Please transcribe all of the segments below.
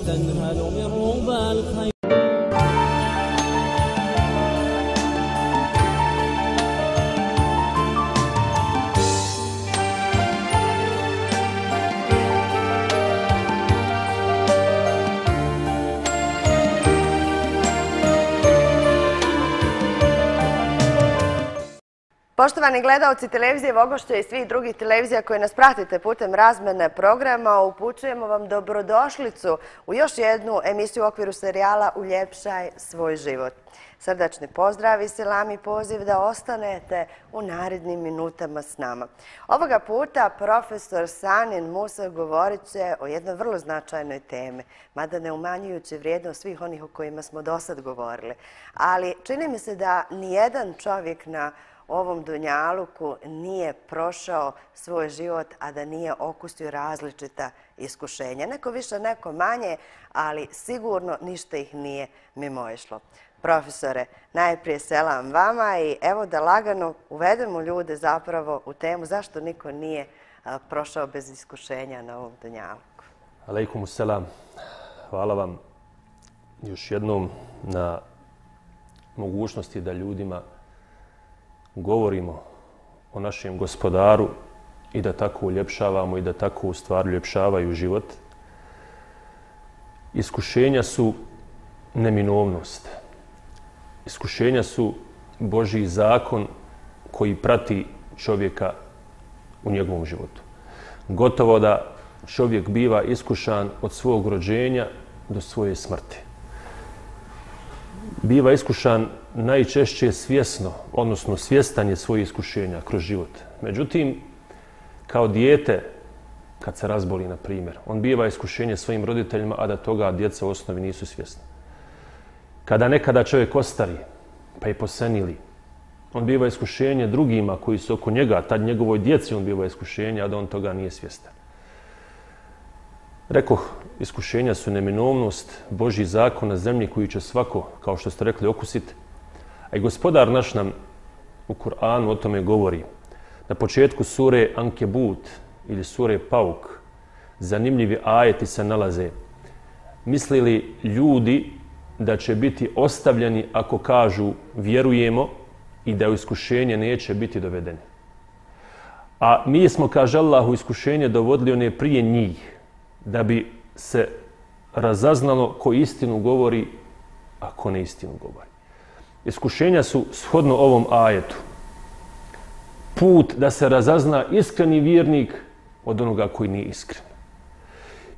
وتنهل من ربى الخير. Poštovani gledalci televizije Vogošća i svih drugih televizija koje nas pratite putem razmene programa, upućujemo vam dobrodošlicu u još jednu emisiju u okviru serijala Uljepšaj svoj život. Srdačni pozdrav i selam i poziv da ostanete u narednim minutama s nama. Ovoga puta profesor Sanin Musa govorit će o jednoj vrlo značajnoj teme, mada ne umanjujući vrijednost svih onih o kojima smo do sad govorili. Ali čini mi se da nijedan čovjek na ovom Dunjaluku nije prošao svoj život, a da nije okusio različita iskušenja. Neko više, neko manje, ali sigurno ništa ih nije mimo išlo. Profesore, najprije selam vama i evo da lagano uvedemo ljude zapravo u temu zašto niko nije prošao bez iskušenja na ovom Dunjaluku. Aleikum selam. Hvala vam još jednom na mogućnosti da ljudima govorimo o našem gospodaru i da tako uljepšavamo i da tako u stvari uljepšavaju život, iskušenja su neminovnost. Iskušenja su Božji zakon koji prati čovjeka u njegovom životu. Gotovo da čovjek biva iskušan od svog rođenja do svoje smrti. Biva iskušan najčešće svjesno, odnosno svjestan je svoje iskušenja kroz život. Međutim, kao dijete, kad se razboli, na primjer, on biva iskušenje svojim roditeljima, a da toga djeca u osnovi nisu svjesni. Kada nekada čovjek ostari, pa i posenili, on biva iskušenje drugima koji su oko njega, tad njegovoj djeci on biva iskušenje, a da on toga nije svjestan. Rekoh, iskušenja su neminovnost, Božji zakon na zemlji koji će svako, kao što ste rekli, okusiti, A i gospodar naš nam u Kur'anu o tome govori. Na početku sure Ankebut ili sure Pauk zanimljivi ajeti se nalaze. Mislili ljudi da će biti ostavljeni ako kažu vjerujemo i da u iskušenje neće biti dovedeni. A mi smo, kaže Allah, u iskušenje dovodili one prije njih da bi se razaznalo ko istinu govori, a ko ne istinu govori. Iskušenja su shodno ovom ajetu. Put da se razazna iskreni vjernik od onoga koji nije iskren.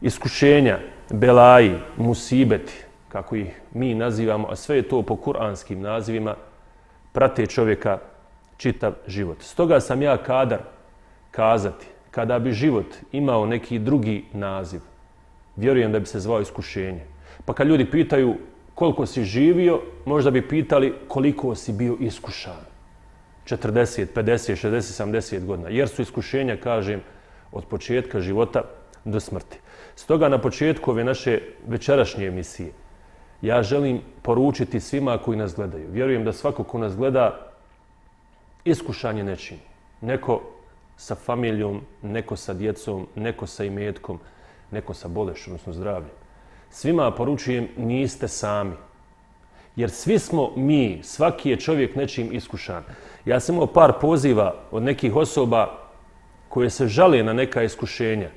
Iskušenja, belaji, musibeti, kako ih mi nazivamo, a sve je to po kuranskim nazivima, prate čovjeka čitav život. Stoga sam ja kadar kazati, kada bi život imao neki drugi naziv, vjerujem da bi se zvao iskušenje. Pa kad ljudi pitaju koliko si živio, možda bi pitali koliko si bio iskušan. 40, 50, 60, 70 godina. Jer su iskušenja, kažem, od početka života do smrti. Stoga na početku ove naše večerašnje emisije ja želim poručiti svima koji nas gledaju. Vjerujem da svako ko nas gleda iskušanje nečim. Neko sa familijom, neko sa djecom, neko sa imetkom, neko sa bolešom, odnosno zdravljem svima poručujem, niste sami. Jer svi smo mi, svaki je čovjek nečim iskušan. Ja sam imao par poziva od nekih osoba koje se žale na neka iskušenja.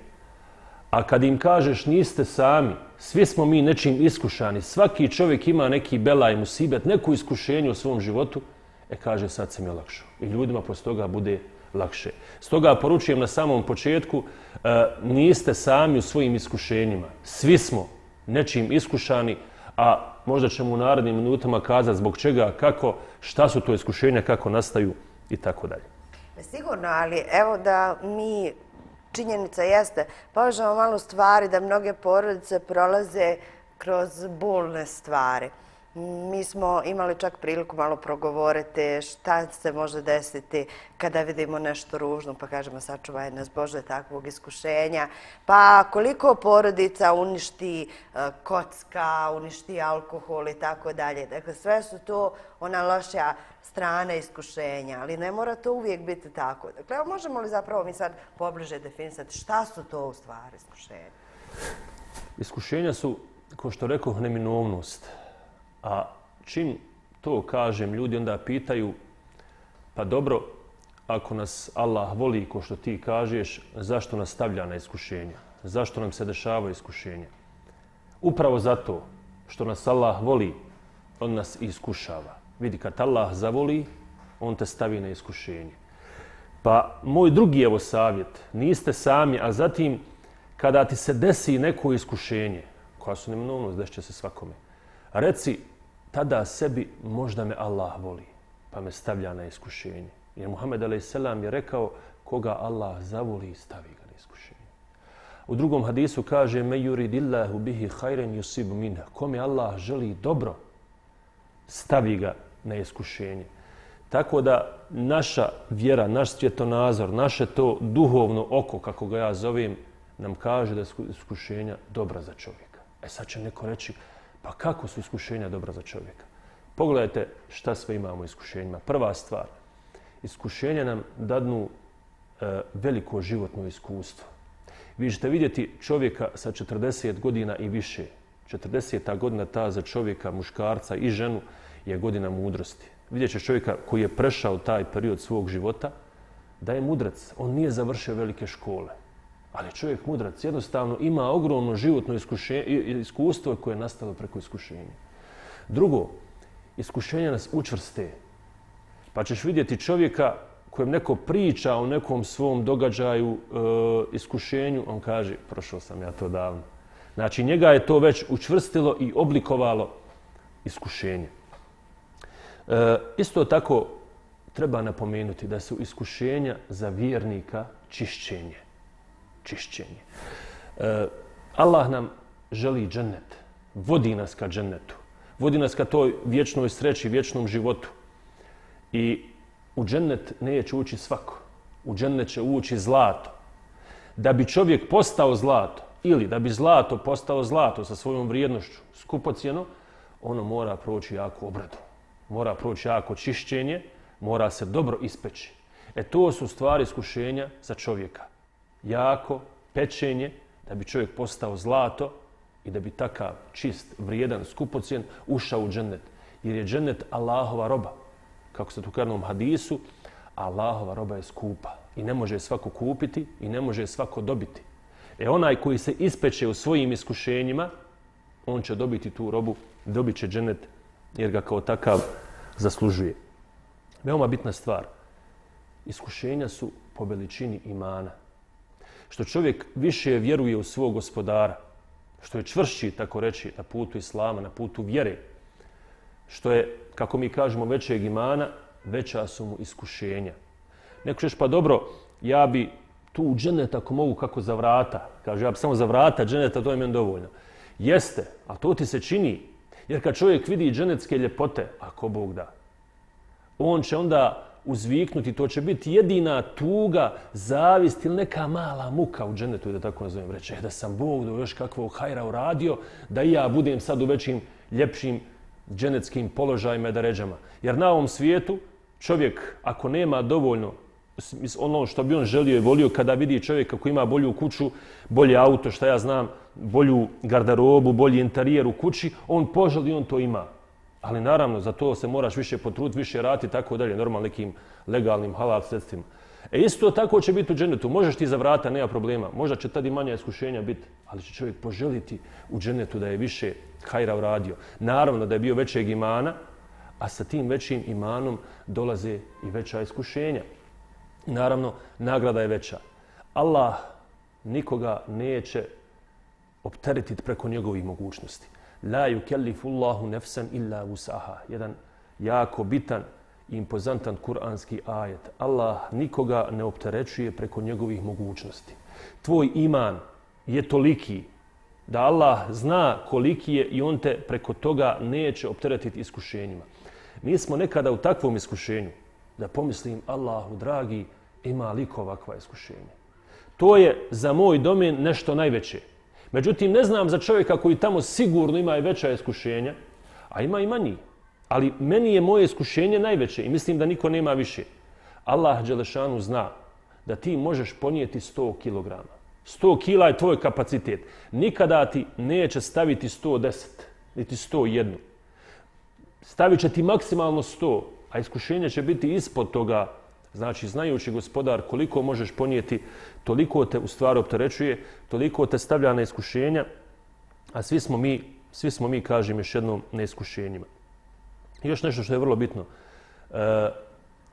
A kad im kažeš niste sami, svi smo mi nečim iskušani, svaki čovjek ima neki belaj musibet, neku iskušenju u svom životu, e kaže sad sam mi lakšo. I ljudima posle toga bude lakše. Stoga poručujem na samom početku, e, niste sami u svojim iskušenjima. Svi smo nečim iskušani, a možda ćemo u narednim minutama kazati zbog čega, kako, šta su to iskušenja, kako nastaju i tako dalje. E, sigurno, ali evo da mi, činjenica jeste, povežamo malo stvari da mnoge porodice prolaze kroz bolne stvari. Mi smo imali čak priliku malo progovoriti šta se može desiti kada vidimo nešto ružno, pa kažemo sačuvaj nas Bože takvog iskušenja. Pa koliko porodica uništi e, kocka, uništi alkohol i tako dalje. Dakle, sve su to ona loša strana iskušenja, ali ne mora to uvijek biti tako. Dakle, možemo li zapravo mi sad pobliže definisati šta su to u stvari iskušenja? Iskušenja su kao što rekao, neminovnost. A čim to kažem, ljudi onda pitaju, pa dobro, ako nas Allah voli, ko što ti kažeš, zašto nas stavlja na iskušenja? Zašto nam se dešava iskušenja? Upravo zato što nas Allah voli, on nas iskušava. Vidi, kad Allah zavoli, on te stavi na iskušenje. Pa moj drugi evo savjet, niste sami, a zatim kada ti se desi neko iskušenje, koja su neminovnost, dešće se svakome, reci tada sebi možda me Allah voli, pa me stavlja na iskušenje. Jer Muhammed a.s. je rekao koga Allah zavoli, stavi ga na iskušenje. U drugom hadisu kaže me yuridillahu bihi khairan yusib minha. Kome Allah želi dobro, stavi ga na iskušenje. Tako da naša vjera, naš svjetonazor, naše to duhovno oko, kako ga ja zovem, nam kaže da je iskušenja dobra za čovjeka. E sad će neko reći, pa kako su iskušenja dobra za čovjeka? Pogledajte šta sve imamo u iskušenjima. Prva stvar, iskušenja nam dadnu e, veliko životno iskustvo. Vi ćete vidjeti čovjeka sa 40 godina i više. 40. godina ta za čovjeka, muškarca i ženu je godina mudrosti. Vidjet će čovjeka koji je prešao taj period svog života da je mudrac. On nije završio velike škole. Ali čovjek mudrac jednostavno ima ogromno životno iskustvo koje je nastalo preko iskušenja. Drugo, iskušenja nas učvrste. Pa ćeš vidjeti čovjeka kojem neko priča o nekom svom događaju, e, iskušenju, on kaže, prošao sam ja to davno. Znači, njega je to već učvrstilo i oblikovalo iskušenje. E, isto tako treba napomenuti da su iskušenja za vjernika čišćenje. Čišćenje. E, Allah nam želi džennet. Vodi nas ka džennetu. Vodi nas ka toj vječnoj sreći, vječnom životu. I u džennet neće ući svako. U džennet će ući zlato. Da bi čovjek postao zlato ili da bi zlato postao zlato sa svojom vrijednošću skupocijeno, ono mora proći jako obradu. Mora proći jako čišćenje, mora se dobro ispeći. E to su stvari iskušenja za čovjeka. Jako pečenje da bi čovjek postao zlato i da bi takav čist, vrijedan, skupocijen ušao u džennet. Jer je džennet Allahova roba kako se tu karnom hadisu, Allahova roba je skupa i ne može svako kupiti i ne može svako dobiti. E onaj koji se ispeče u svojim iskušenjima, on će dobiti tu robu, dobit će džennet jer ga kao takav zaslužuje. Veoma bitna stvar. Iskušenja su po veličini imana. Što čovjek više vjeruje u svog gospodara, što je čvršći, tako reći, na putu islama, na putu vjere, što je, kako mi kažemo, većeg imana, veća su mu iskušenja. Neko ćeš, pa dobro, ja bi tu u dženet ako mogu kako za vrata. Kaže, ja bi samo za vrata dženeta, to je meni dovoljno. Jeste, a to ti se čini. Jer kad čovjek vidi dženetske ljepote, ako Bog da, on će onda uzviknuti, to će biti jedina tuga, zavist ili neka mala muka u dženetu, da tako nazovem, reći, da sam Bog do još kakvog hajra uradio, da i ja budem sad u većim, ljepšim dženetskim položajima i daređama. Jer na ovom svijetu čovjek, ako nema dovoljno ono što bi on želio i volio kada vidi čovjeka koji ima bolju kuću, bolje auto, što ja znam, bolju garderobu, bolji interijer u kući, on poželi on to ima. Ali naravno, za to se moraš više potruditi, više rati, tako dalje, normalno nekim legalnim halal sredstvima. E isto tako će biti u dženetu. Možeš ti za vrata, nema problema. Možda će tada i manja iskušenja biti, ali će čovjek poželiti u dženetu da je više hajra uradio. Naravno da je bio većeg imana, a sa tim većim imanom dolaze i veća iskušenja. Naravno, nagrada je veća. Allah nikoga neće opteretiti preko njegovih mogućnosti. La yukellifu Allahu nefsan illa usaha. Jedan jako bitan impozantan kuranski ajet. Allah nikoga ne opterećuje preko njegovih mogućnosti. Tvoj iman je toliki da Allah zna koliki je i on te preko toga neće opteretiti iskušenjima. Mi smo nekada u takvom iskušenju da pomislim Allahu dragi ima liko ovakva iskušenja. To je za moj domen nešto najveće. Međutim, ne znam za čovjeka koji tamo sigurno ima i veća iskušenja, a ima i manji. Ali meni je moje iskušenje najveće i mislim da niko nema više. Allah Đelešanu zna da ti možeš ponijeti 100 kg. 100 kila je tvoj kapacitet. Nikada ti neće staviti 110, niti 101. Stavit će ti maksimalno 100, a iskušenje će biti ispod toga. Znači, znajući gospodar koliko možeš ponijeti, toliko te u stvari opterećuje, toliko te stavlja na iskušenja, a svi smo mi, svi smo mi kažem još jednom, na iskušenjima. I još nešto što je vrlo bitno. E,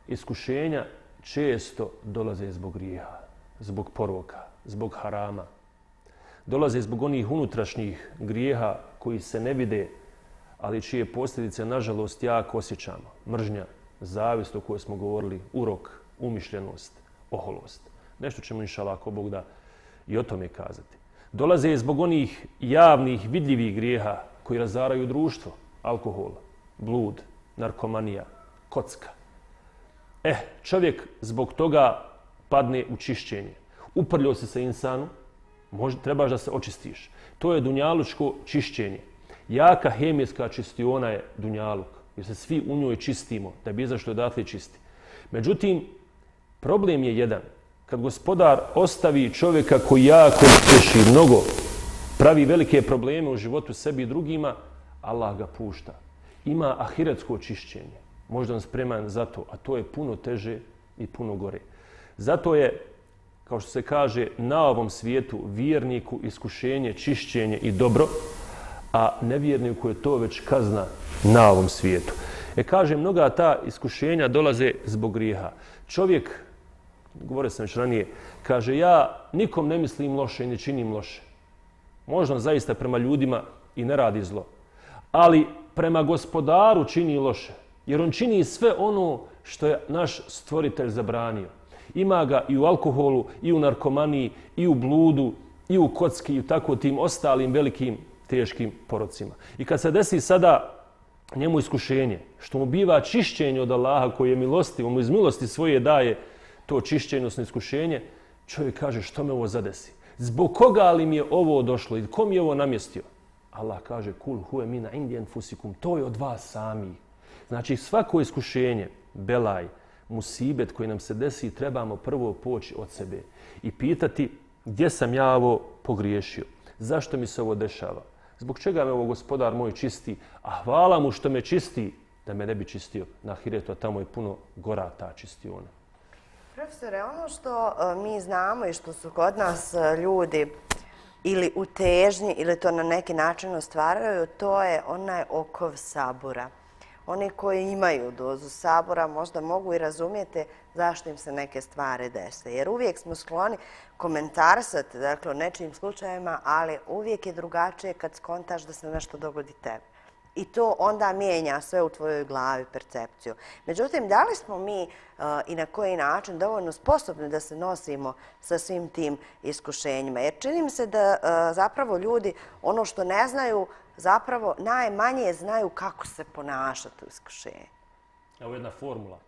iskušenja često dolaze zbog grijeha, zbog poroka, zbog harama. Dolaze zbog onih unutrašnjih grijeha koji se ne vide, ali čije posljedice, nažalost, jako osjećamo. Mržnja, zavist o kojoj smo govorili, urok, umišljenost, oholost. Nešto ćemo, inšala, ako Bog da, i o tome kazati. Dolaze zbog onih javnih, vidljivih grijeha koji razaraju društvo, alkohol, blud, narkomanija, kocka. Eh, čovjek zbog toga padne u čišćenje. Uprljio se sa insanu, može, trebaš da se očistiš. To je dunjalučko čišćenje. Jaka hemijska čistiona je dunjaluk, jer se svi u njoj čistimo, da bi izašli odatle čisti. Međutim, problem je jedan. Kad gospodar ostavi čovjeka koji jako teši mnogo, pravi velike probleme u životu sebi i drugima, Allah ga pušta. Ima ahiretsko čišćenje. Možda on spreman za to, a to je puno teže i puno gore. Zato je kao što se kaže, na ovom svijetu vjerniku iskušenje, čišćenje i dobro, a nevjerniku je to već kazna na ovom svijetu. E kaže, mnoga ta iskušenja dolaze zbog grijeha. Čovjek, govore sam već ranije, kaže, ja nikom ne mislim loše i ne činim loše. Možda zaista prema ljudima i ne radi zlo. Ali prema gospodaru čini loše. Jer on čini sve ono što je naš stvoritelj zabranio. Ima ga i u alkoholu, i u narkomaniji, i u bludu, i u kocki, i u tako tim ostalim velikim teškim porocima. I kad se desi sada njemu iskušenje, što mu biva čišćenje od Allaha koji je milosti, mu iz milosti svoje daje to čišćenje, odnosno iskušenje, čovjek kaže što me ovo zadesi? Zbog koga li mi je ovo došlo i kom je ovo namjestio? Allah kaže kul huve mina indien fusikum, to je od vas sami. Znači svako iskušenje, belaj, musibet koji nam se desi, trebamo prvo poći od sebe i pitati gdje sam ja ovo pogriješio, zašto mi se ovo dešava, zbog čega me ovo gospodar moj čisti, a hvala mu što me čisti, da me ne bi čistio. Na hiretu, a tamo je puno gora ta čistiona. Profesore, ono što e, mi znamo i što su kod nas e, ljudi ili u težnji ili to na neki način ostvaraju, to je onaj okov sabora. Oni koji imaju dozu sabora možda mogu i razumijete zašto im se neke stvari dese. Jer uvijek smo skloni komentarsati dakle, o nečijim slučajima, ali uvijek je drugačije kad skontaš da se nešto dogodi tebi. I to onda mijenja sve u tvojoj glavi percepciju. Međutim, da li smo mi uh, i na koji način dovoljno sposobni da se nosimo sa svim tim iskušenjima? Jer čini mi se da uh, zapravo ljudi ono što ne znaju, zapravo najmanje znaju kako se ponašati u iskušenju. Evo jedna formula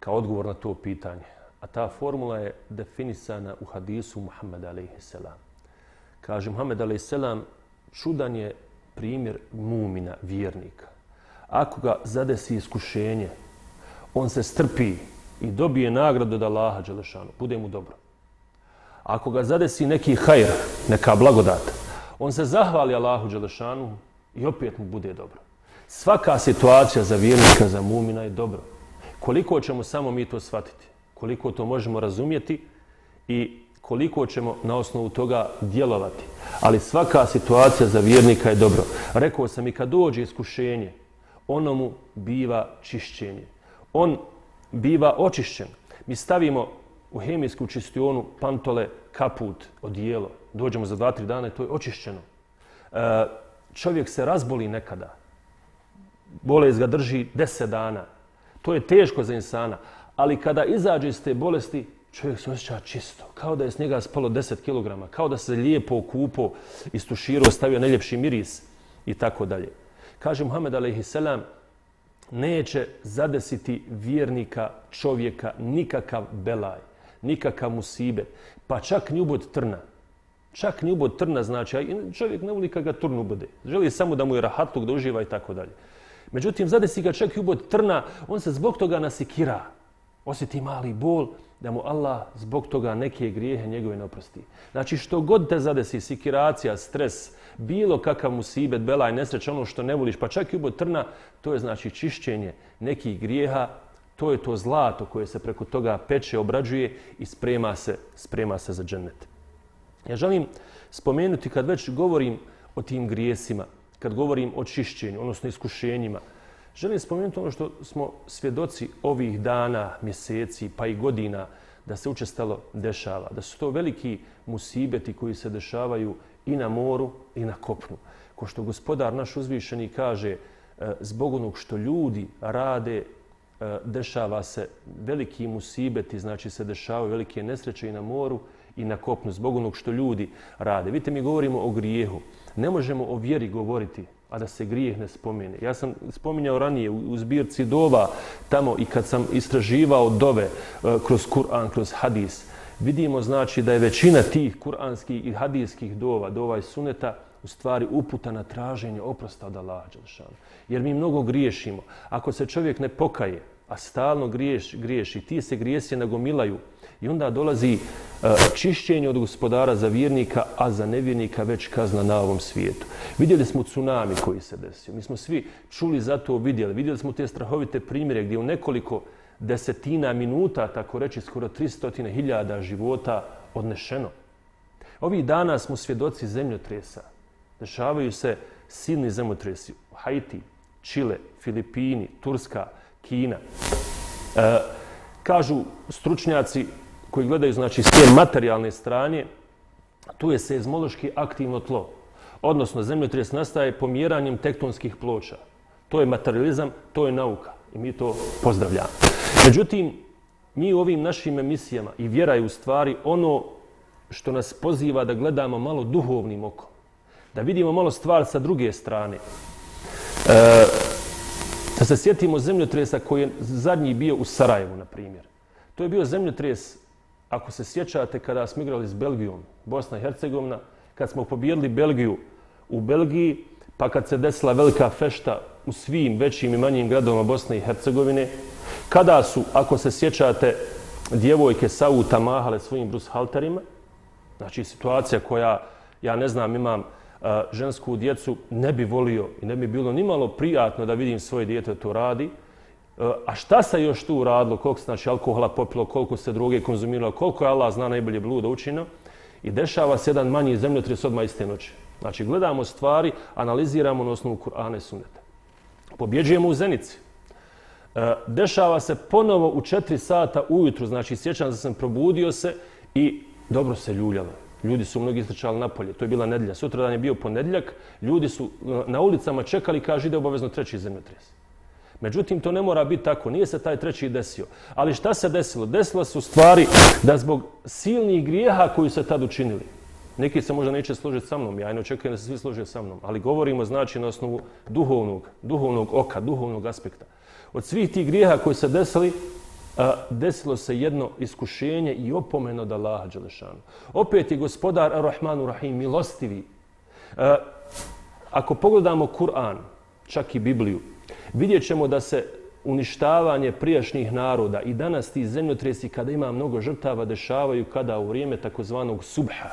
kao odgovor na to pitanje. A ta formula je definisana u hadisu Muhammed a.s. Kaže Muhammed a.s. čudan je primjer mumina, vjernika. Ako ga zadesi iskušenje, on se strpi i dobije nagradu od Allaha Đelešanu. Bude mu dobro. Ako ga zadesi neki hajr, neka blagodat, on se zahvali Allahu Đelešanu i opet mu bude dobro. Svaka situacija za vjernika, za mumina je dobro. Koliko ćemo samo mi to shvatiti, koliko to možemo razumjeti i koliko ćemo na osnovu toga djelovati. Ali svaka situacija za vjernika je dobro. Rekao sam i kad dođe iskušenje, ono mu biva čišćenje. On biva očišćen. Mi stavimo u hemijsku čistionu pantole, kaput, odijelo. Dođemo za dva, tri dana i to je očišćeno. E, čovjek se razboli nekada. Bolest ga drži deset dana. To je teško za insana. Ali kada izađe iz te bolesti, čovjek se osjeća čisto. Kao da je s njega spalo 10 kg. Kao da se lijepo okupo, istuširao, stavio najljepši miris i tako dalje. Kaže Muhammed a.s. neće zadesiti vjernika čovjeka nikakav belaj nikakav musibet, pa čak ni ubod trna. Čak ni ubod trna znači, a čovjek ne voli kad ga trn bude. Želi samo da mu je rahatluk, da uživa i tako dalje. Međutim, zade si ga čak i ubod trna, on se zbog toga nasikira. Osjeti mali bol da mu Allah zbog toga neke grijehe njegove ne oprosti. Znači što god te zadesi, sikiracija, stres, bilo kakav musibet, bela i nesreć, ono što ne voliš, pa čak i ubod trna, to je znači čišćenje nekih grijeha, to je to zlato koje se preko toga peče, obrađuje i sprema se, sprema se za džennet. Ja želim spomenuti kad već govorim o tim grijesima, kad govorim o čišćenju, odnosno iskušenjima, želim spomenuti ono što smo svjedoci ovih dana, mjeseci pa i godina da se učestalo dešava. Da su to veliki musibeti koji se dešavaju i na moru i na kopnu. Ko što gospodar naš uzvišeni kaže, e, zbog onog što ljudi rade, e, dešava se veliki musibeti, znači se dešavaju velike nesreće i na moru i na kopnu, zbog onog što ljudi rade. Vidite, mi govorimo o grijehu. Ne možemo o vjeri govoriti, a da se grijeh ne spomene. Ja sam spominjao ranije u zbirci dova, tamo i kad sam istraživao dove e, kroz Kur'an, kroz hadis, vidimo znači da je većina tih kuranskih i hadijskih dova, dova i suneta, u stvari uputa na traženje oprosta od Allaha Đelšana. Jer mi mnogo griješimo. Ako se čovjek ne pokaje, a stalno griješ, griješi, ti se grijesi nagomilaju i onda dolazi e, čišćenje od gospodara za vjernika, a za nevjernika već kazna na ovom svijetu. Vidjeli smo tsunami koji se desio. Mi smo svi čuli za to vidjeli. Vidjeli smo te strahovite primjere gdje u nekoliko desetina minuta, tako reći skoro 300.000 života odnešeno. Ovih dana smo svjedoci zemljotresa. Dešavaju se silni zemljotresi Haiti, Čile, Filipini, Turska, Kina. E, kažu stručnjaci koji gledaju znači, s te materijalne strane, tu je seizmološki aktivno tlo. Odnosno, zemljotres nastaje pomjeranjem tektonskih ploča. To je materializam, to je nauka. I mi to pozdravljamo. Međutim, mi u ovim našim emisijama i vjera je u stvari ono što nas poziva da gledamo malo duhovnim okom. Da vidimo malo stvar sa druge strane. E, Da se sjetimo zemljotresa koji je zadnji bio u Sarajevu, na primjer. To je bio zemljotres, ako se sjećate, kada smo igrali s Belgijom, Bosna i Hercegovina, kad smo pobijedili Belgiju u Belgiji, pa kad se desila velika fešta u svim većim i manjim gradovima Bosne i Hercegovine, kada su, ako se sjećate, djevojke Sauta mahale svojim brushalterima, znači situacija koja, ja ne znam, imam e, žensku djecu ne bi volio i ne bi bilo ni malo prijatno da vidim svoje dijete to radi. A šta se još tu uradilo, koliko se znači, alkohola popilo, koliko se droge konzumiralo, koliko je Allah zna najbolje bluda učino. I dešava se jedan manji zemljotres odmah iste noći. Znači, gledamo stvari, analiziramo na osnovu Kur'ana i Sunneta. Pobjeđujemo u Zenici. E, dešava se ponovo u četiri sata ujutru, znači sjećam da sam probudio se i dobro se ljuljalo. Ljudi su mnogi istrčali napolje. To je bila nedelja. Sutra dan je bio ponedjeljak. Ljudi su e, na ulicama čekali, kaže, ide obavezno treći zemljotres. Međutim, to ne mora biti tako. Nije se taj treći desio. Ali šta se desilo? Desilo su stvari da zbog silnih grijeha koji se tad učinili, neki se možda neće složiti sa mnom, ja ne očekujem da se svi slože sa mnom, ali govorimo znači na osnovu duhovnog, duhovnog oka, duhovnog aspekta. Od svih tih grijeha koji se desili, desilo se jedno iskušenje i opomeno da Allaha Đelešanu. Opet je gospodar Ar-Rahmanu Rahim milostivi. Ako pogledamo Kur'an, čak i Bibliju, vidjet ćemo da se uništavanje prijašnjih naroda i danas ti zemljotresi kada ima mnogo žrtava dešavaju kada u vrijeme takozvanog subha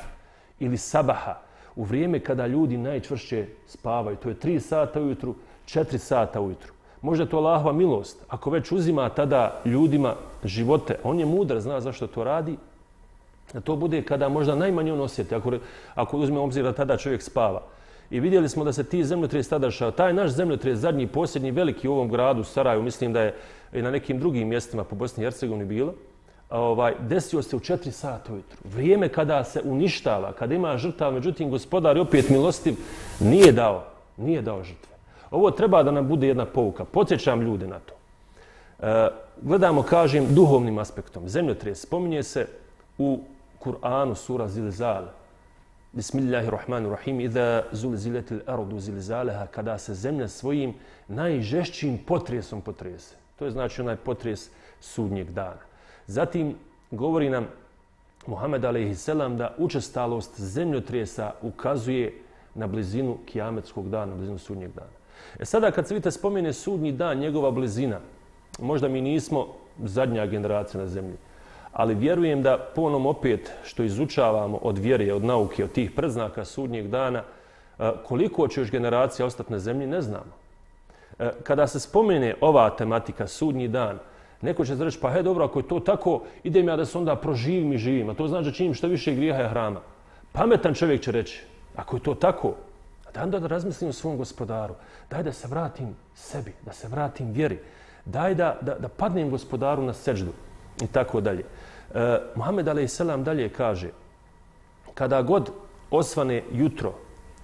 ili sabaha, u vrijeme kada ljudi najčvršće spavaju, to je 3 sata ujutru, 4 sata ujutru. Možda to Allahova milost. Ako već uzima tada ljudima živote, on je mudar, zna zašto to radi, da to bude kada možda najmanje on osjeti, ako, ako uzme obzir da tada čovjek spava. I vidjeli smo da se ti zemljotres tada. Taj naš zemljotres, zadnji, posljednji, veliki u ovom gradu, Saraju, mislim da je i na nekim drugim mjestima po Bosni i Hercegovini bilo, ovaj, desio se u četiri sata ujutru. Vrijeme kada se uništava, kada ima žrtava, međutim, gospodar je opet milostiv, nije dao, nije dao žrtve. Ovo treba da nam bude jedna pouka. Podsjećam ljude na to. E, gledamo, kažem, duhovnim aspektom. Zemljotres spominje se u Kur'anu sura Zilzal. Bismillahirrahmanirrahim. Iza zulzilatil ardu zilzalaha Kada se zemlja svojim najžešćim potresom potrese. To je znači onaj potres sudnjeg dana. Zatim govori nam Muhammed a.s. da učestalost zemljotresa ukazuje na blizinu kijametskog dana, na blizinu sudnjeg dana. E sada kad se vidite spomene sudnji dan, njegova blizina, možda mi nismo zadnja generacija na zemlji, Ali vjerujem da ponom opet što izučavamo od vjere, od nauke, od tih predznaka sudnjeg dana, e, koliko će još generacija ostati na zemlji, ne znamo. E, kada se spomene ova tematika, sudnji dan, neko će reći, pa he, dobro, ako je to tako, idem ja da se onda proživim i živim. A to znači da činim što više grijeha je hrama. Pametan čovjek će reći, ako je to tako, da onda da razmislim o svom gospodaru. Daj da se vratim sebi, da se vratim vjeri. Daj da, da, da padnem gospodaru na seđdu i tako dalje. E, Muhammed a.s. dalje kaže, kada god osvane jutro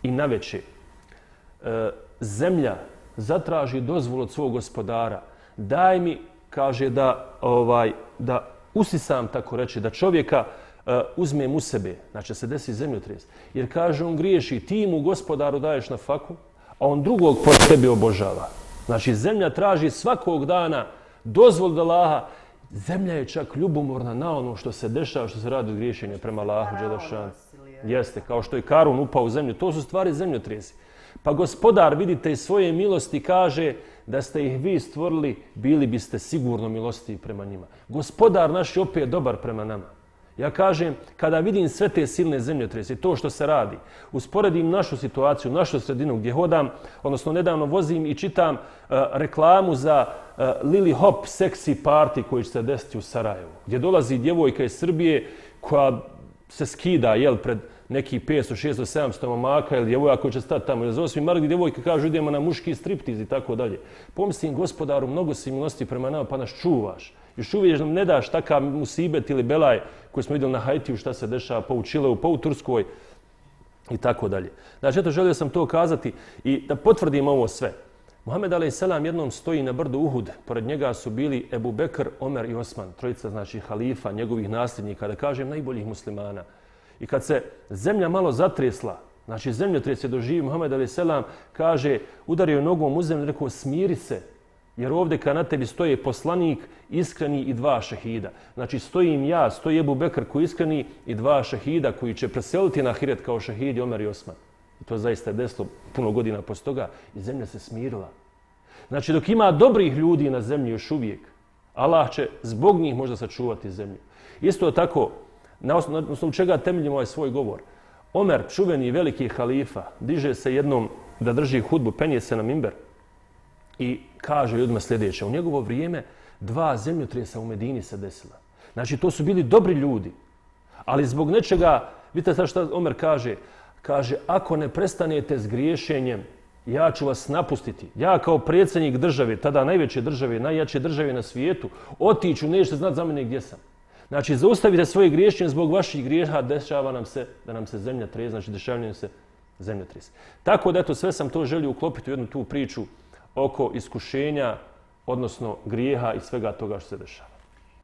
i naveče, e, zemlja zatraži dozvol od svog gospodara, daj mi, kaže, da, ovaj, da usisam, tako reći, da čovjeka uh, uzmem u sebe, znači se desi zemljotres. Jer kaže, on griješi, ti mu gospodaru daješ na faku, a on drugog pod tebi obožava. Znači, zemlja traži svakog dana dozvol da laha. Zemlja je čak ljubomorna na ono što se dešava, što se radi od griješenja prema Lahu, Đedašan. Jeste, kao što je Karun upao u zemlju. To su stvari zemljotresi. Pa gospodar, vidite, iz svoje milosti kaže da ste ih vi stvorili, bili biste sigurno milosti prema njima. Gospodar naš je opet dobar prema nama. Ja kažem, kada vidim sve te silne zemljotrese, to što se radi, usporedim našu situaciju, našu sredinu gdje hodam, odnosno nedavno vozim i čitam uh, reklamu za Lili Lily Hop Sexy Party koji će se desiti u Sarajevu, gdje dolazi djevojka iz Srbije koja se skida jel, pred neki 500, 600, 700 momaka ili djevojaka koji će stati tamo. Ili za osmi mark djevojka kaže idemo na muški striptiz i tako dalje. Pomislim, gospodaru, mnogo si milosti prema nama pa nas čuvaš. Još uvijek nam ne daš takav musibet ili belaj koji smo vidjeli na Haitiju šta se dešava pa u Čileu, pa u Turskoj i tako dalje. Znači, eto, želio sam to kazati i da potvrdim ovo sve. Muhammed a.s. jednom stoji na brdu Uhud. Pored njega su bili Ebu Bekr, Omer i Osman, trojica znači halifa, njegovih nasljednika, da kažem najboljih muslimana. I kad se zemlja malo zatresla, znači zemljotres je doživi, Muhammed a.s. kaže, udario nogom u zemlju, rekao, smiri se, jer ovdje kad na tebi stoje poslanik, iskreni i dva šehida. Znači stojim ja, stoji Ebu Bekr koji iskreni i dva šehida koji će preseliti na Hiret kao šehidi Omer i Osman. I to zaista je desilo puno godina posle toga i zemlja se smirila. Znači dok ima dobrih ljudi na zemlji još uvijek, Allah će zbog njih možda sačuvati zemlju. Isto tako, na osnovu čega temeljimo ovaj svoj govor. Omer, čuveni veliki halifa, diže se jednom da drži hudbu, penje se na mimber i kaže ljudima sljedeće. U njegovo vrijeme dva zemljotresa u Medini se desila. Znači, to su bili dobri ljudi. Ali zbog nečega, vidite sad šta Omer kaže, kaže, ako ne prestanete s griješenjem, ja ću vas napustiti. Ja kao predsjednik države, tada najveće države, najjače države na svijetu, otiću, nećete znat za mene gdje sam. Znači, zaustavite svoje griješenje zbog vaših grijeha, dešava nam se da nam se zemlja treze, znači dešavljaju se zemlja treze. Tako da, eto, sve sam to želio uklopiti u jednu tu priču oko iskušenja, odnosno grijeha i svega toga što se dešava.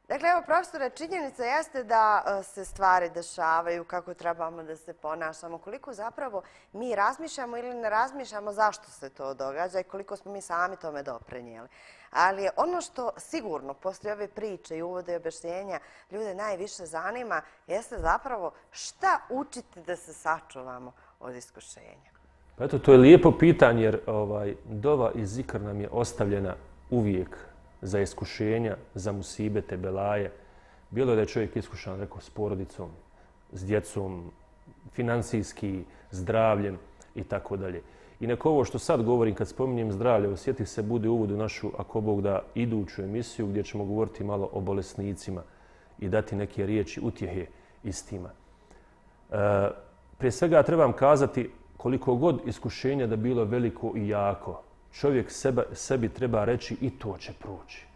Dakle, evo, profesore, činjenica jeste da e, se stvari dešavaju, kako trebamo da se ponašamo, koliko zapravo mi razmišljamo ili ne razmišljamo zašto se to događa i koliko smo mi sami tome doprenijeli. Ali ono što sigurno poslije ove priče i uvode i objašnjenja ljude najviše zanima jeste zapravo šta učiti da se sačuvamo od iskušenja. Pa eto, to je lijepo pitanje jer ovaj, dova i zikr nam je ostavljena uvijek za iskušenja, za musibete, belaje. Bilo je da je čovjek iskušan, rekao, s porodicom, s djecom, financijski, zdravljem i tako dalje. I neko ovo što sad govorim kad spominjem zdravlje, osjeti se bude uvod u našu, ako Bog da, iduću emisiju gdje ćemo govoriti malo o bolesnicima i dati neke riječi utjehe istima. E, prije svega trebam kazati koliko god iskušenja da bilo veliko i jako, čovjek sebe, sebi treba reći i to će proći.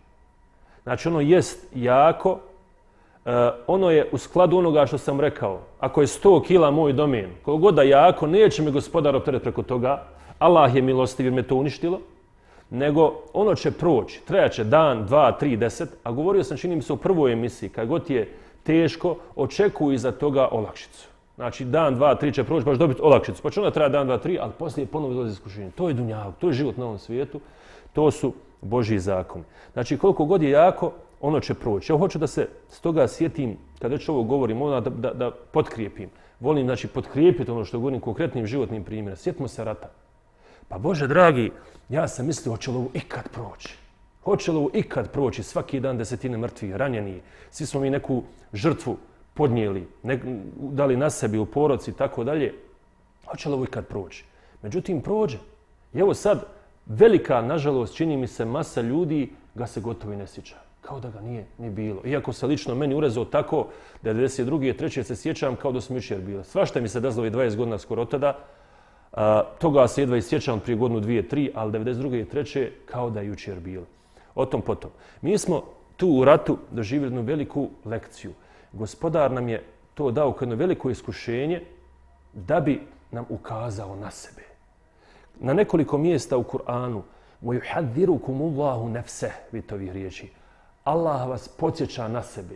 Znači ono jest jako, uh, ono je u skladu onoga što sam rekao. Ako je 100 kila moj domen, koliko da jako, neće me gospodar opteret preko toga, Allah je milostiv jer me to uništilo, nego ono će proći, trebaće dan, dva, tri, deset, a govorio sam čini mi se u prvoj emisiji, kad god je teško, očekuj za toga olakšicu. Znači, dan, dva, tri će proći, pa će dobiti olakšicu. Pa će onda treba dan, dva, tri, ali poslije ponovno dolazi iskušenje. To je dunjavog, to je život na ovom svijetu, to su Božji zakoni. Znači, koliko god je jako, ono će proći. Ja hoću da se s toga sjetim, kad već ovo govorim, ono da, da, da potkrijepim. Volim, znači, potkrijepiti ono što govorim konkretnim životnim primjerom. Sjetimo se rata. Pa Bože, dragi, ja sam mislio, hoće li ovo ikad proći? Hoće li ovo ikad proći svaki dan desetine mrtvih, ranjeni? Svi smo mi neku žrtvu podnijeli, ne, dali na sebi u poroci i tako dalje. Hoće li ovo ikad proći? Međutim, prođe. I evo sad, velika, nažalost, čini mi se, masa ljudi ga se gotovo i ne sjeća. Kao da ga nije ni bilo. Iako se lično meni urezao tako da 92. i 3. se sjećam kao da smo jučer bile. Svašta mi se dezlo i 20 godina skoro tada. A, toga se jedva i sjećam prije godinu, dvije, tri, ali 92. i 3. kao da je jučer bilo. O tom potom. Mi smo tu u ratu doživjeli jednu veliku lekciju Gospodar nam je to dao kao jedno veliko iskušenje da bi nam ukazao na sebe. Na nekoliko mjesta u Kur'anu وَيُحَذِّرُكُمُ اللَّهُ نَفْسَهِ Vidite ovih riječi. Allah vas podsjeća na sebe.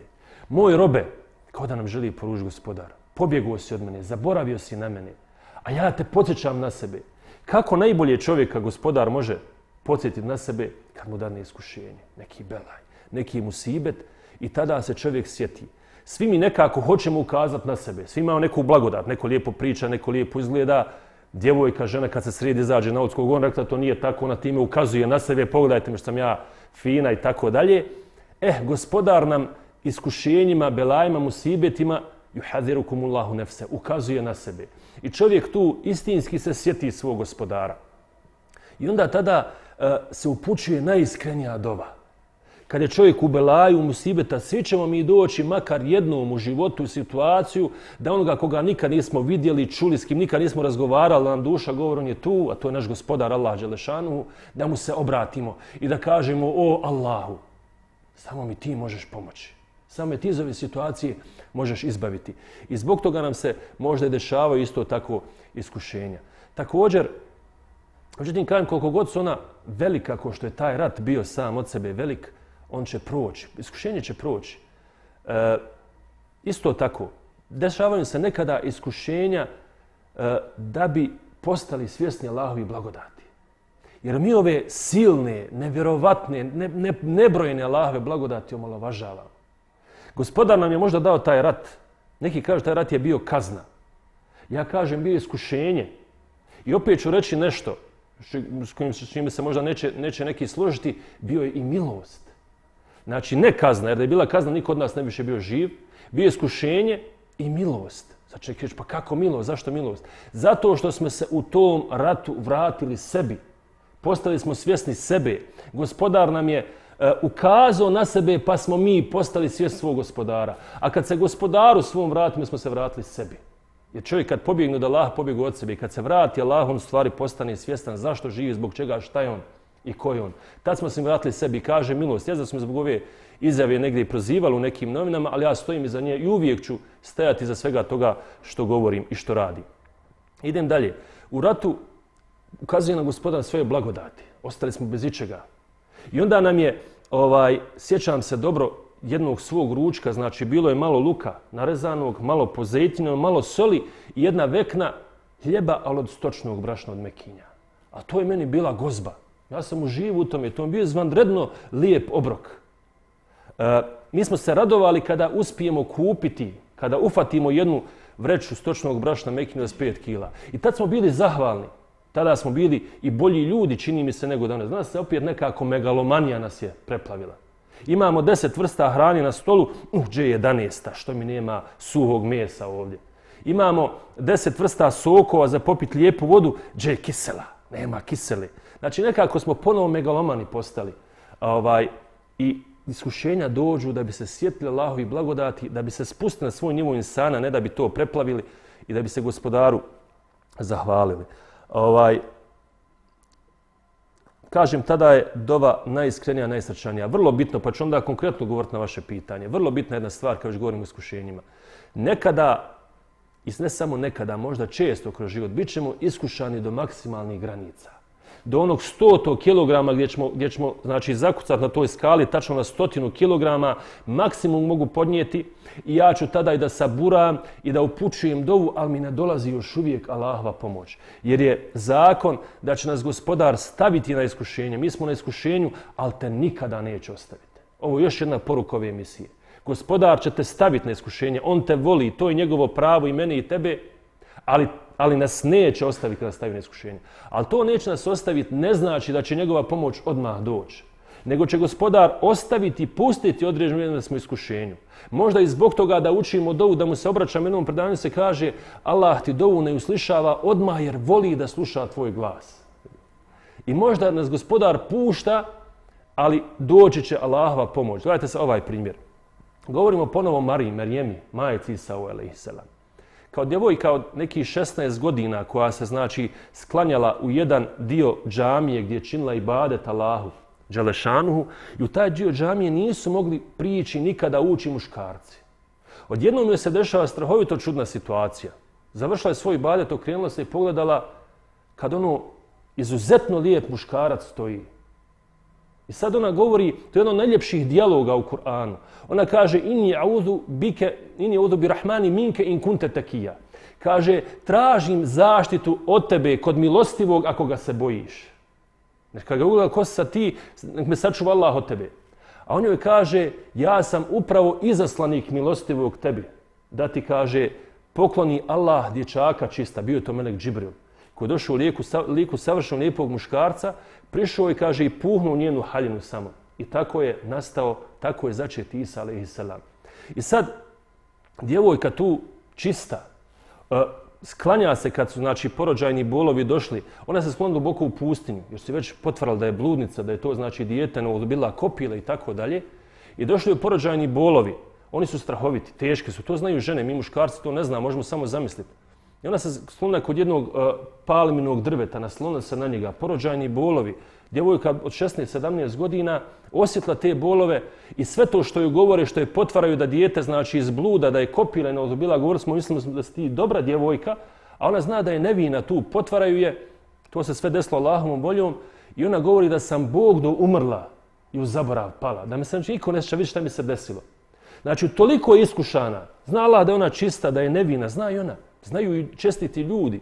Moj robe, kao da nam želi poruž gospodar, pobjeguo si od mene, zaboravio si na mene, a ja te podsjećam na sebe. Kako najbolje čovjeka gospodar može podsjetiti na sebe kad mu dane iskušenje, neki belaj, neki musibet i tada se čovjek sjeti. Svi mi nekako hoćemo ukazati na sebe, svi imamo neku blagodat, neko lijepo priča, neko lijepo izgleda, djevojka, žena kad se sredi izađe na odskog, on rekla to nije tako, na time ukazuje na sebe, pogledajte mi što sam ja fina i tako dalje. Eh, gospodar nam iskušenjima, belajima, musibetima, juhadirukum Allahu nefse, ukazuje na sebe. I čovjek tu istinski se sjeti svog gospodara. I onda tada uh, se upućuje najiskrenija dova. Kad je čovjek u belaju, u musibeta, svi ćemo mi doći makar jednom u životu i situaciju da onoga koga nikad nismo vidjeli, čuli, s kim nikad nismo razgovarali, nam duša govori, on je tu, a to je naš gospodar Allah Đelešanu, da mu se obratimo i da kažemo, o Allahu, samo mi ti možeš pomoći. Samo je ti iz ove situacije možeš izbaviti. I zbog toga nam se možda dešavaju isto tako iskušenja. Također, međutim, kažem koliko god su ona velika, ko što je taj rat bio sam od sebe velik, on će proći. Iskušenje će proći. E, isto tako, dešavaju se nekada iskušenja e, da bi postali svjesni Allahovi blagodati. Jer mi ove silne, nevjerovatne, ne, ne, nebrojene Allahove blagodati omalovažavamo. Gospodar nam je možda dao taj rat. Neki kažu taj rat je bio kazna. Ja kažem bio iskušenje. I opet ću reći nešto s kojim s čime se možda neće, neće neki složiti. Bio je i milost. Znači ne kazna, jer da je bila kazna niko od nas ne više bio živ. Bio je iskušenje i milost. Sad čekaj, pa kako milost? Zašto milost? Zato što smo se u tom ratu vratili sebi. Postali smo svjesni sebe. Gospodar nam je e, ukazao na sebe pa smo mi postali svjesni svog gospodara. A kad se gospodaru svom vratimo, smo se vratili sebi. Jer čovjek kad pobjegne od Allaha, pobjegu od sebe i kad se vrati Allah, on stvari postane svjestan zašto živi, zbog čega, šta je on i ko je on. Tad smo se vratili sebi i kaže milost. Ja da smo zbog ove izjave negdje i prozivali u nekim novinama, ali ja stojim iza nje i uvijek ću stajati za svega toga što govorim i što radim. Idem dalje. U ratu ukazuje na gospodar svoje blagodati. Ostali smo bez ičega. I onda nam je, ovaj, sjećam se dobro, jednog svog ručka, znači bilo je malo luka narezanog, malo pozetine, malo soli i jedna vekna hljeba, ali od stočnog brašna od mekinja. A to je meni bila gozba. Ja sam uživ u tome, to mi bio izvanredno lijep obrok. E, mi smo se radovali kada uspijemo kupiti, kada ufatimo jednu vreću stočnog brašna mekinu s 5 kila. I tad smo bili zahvalni. Tada smo bili i bolji ljudi, čini mi se, nego danas. Danas se opet nekako megalomanija nas je preplavila. Imamo deset vrsta hrane na stolu, uh, gdje je 11 što mi nema suhog mesa ovdje. Imamo deset vrsta sokova za popit lijepu vodu, gdje je kisela, nema kisele. Znači nekako smo ponovo megalomani postali. Ovaj, I iskušenja dođu da bi se sjetili Allahovi blagodati, da bi se spustili na svoj nivo insana, ne da bi to preplavili i da bi se gospodaru zahvalili. Ovaj, kažem, tada je dova najiskrenija, najsrčanija. Vrlo bitno, pa ću onda konkretno govoriti na vaše pitanje. Vrlo bitna jedna stvar, kao što govorim o iskušenjima. Nekada, i ne samo nekada, možda često kroz život, bit ćemo iskušani do maksimalnih granica do onog 100 kg gdje ćemo, gdje ćemo znači, zakucati na toj skali tačno na stotinu kilograma, maksimum mogu podnijeti i ja ću tada i da saburam i da upućujem dovu, ali mi ne dolazi još uvijek Allahova pomoć. Jer je zakon da će nas gospodar staviti na iskušenje. Mi smo na iskušenju, ali te nikada neće ostaviti. Ovo je još jedna poruka ove emisije. Gospodar će te staviti na iskušenje. On te voli, to je njegovo pravo i mene i tebe, ali ali nas neće ostaviti kada stavi na iskušenje. Ali to neće nas ostaviti ne znači da će njegova pomoć odmah doći. nego će gospodar ostaviti i pustiti određeno vrijeme da smo iskušenju. Možda i zbog toga da učimo dovu, da mu se obraćam jednom predanju se kaže Allah ti dovu ne uslišava odmah jer voli da sluša tvoj glas. I možda nas gospodar pušta, ali doći će Allahova pomoć. Gledajte se ovaj primjer. Govorimo ponovo Mariji, Marijemi, majici Isao, alaihissalam. Kao djevojka od nekih 16 godina koja se znači sklanjala u jedan dio džamije gdje je činila ibadet Allahu, Đelešanuhu i u taj dio džamije nisu mogli prići nikada ući muškarci. Odjednom je se dešava strahovito čudna situacija. Završila je svoj ibadet, okrenula se i pogledala kad ono izuzetno lijep muškarac stoji. I sad ona govori, to je jedno od najljepših dijaloga u Kur'anu. Ona kaže, inni audu bike, inni audu bi rahmani minke in kunte takija. Kaže, tražim zaštitu od tebe kod milostivog ako ga se bojiš. Neka ga ugleda, ko sa ti, nek me sačuva Allah od tebe. A on joj kaže, ja sam upravo izaslanik milostivog tebi. Da ti kaže, pokloni Allah dječaka čista, bio to melek Džibril koji je došao u liku, liku savršenog lijepog muškarca, prišao i kaže i puhnuo njenu haljinu samo. I tako je nastao, tako je začet Isa a.s. I sad, djevojka tu čista, uh, sklanja se kad su znači, porođajni bolovi došli, ona se sklonila duboko u pustinju, jer se već potvrala da je bludnica, da je to znači dijete novodobila kopila i tako dalje. I došli u porođajni bolovi. Oni su strahoviti, teški su, to znaju žene, mi muškarci to ne znamo, možemo samo zamisliti. I ona se sklonila kod jednog uh, palminog drveta, naslonila se na njega, porođajni bolovi. Djevojka od 16-17 godina osjetla te bolove i sve to što joj govore, što je potvaraju da dijete znači iz bluda, da je kopila i bila, govorili smo, mislimo da si ti dobra djevojka, a ona zna da je nevina tu, potvaraju je, to se sve desilo Allahovom voljom i ona govori da sam Bog do umrla i u zaborav pala, da me se znači niko ne vidjeti šta mi se desilo. Znači, toliko je iskušana, zna Allah da je ona čista, da je nevina, zna i ona. Znaju i čestiti ljudi.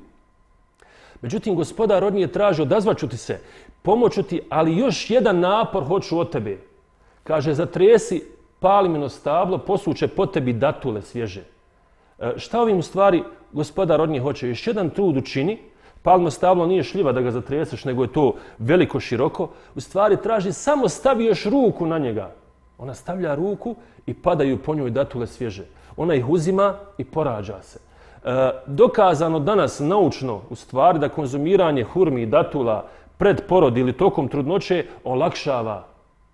Međutim, gospodar od nje traži, odazvaću ti se, pomoću ti, ali još jedan napor hoću od tebe. Kaže, zatresi palimeno stablo, posuče po tebi datule svježe. E, šta ovim u stvari gospodar od nje hoće? Još jedan trud učini, palmo stablo nije šljiva da ga zatreseš, nego je to veliko, široko. U stvari traži, samo stavi još ruku na njega. Ona stavlja ruku i padaju po njoj datule svježe. Ona ih uzima i porađa se. E, dokazano danas naučno u stvari da konzumiranje hurmi i datula pred porod ili tokom trudnoće olakšava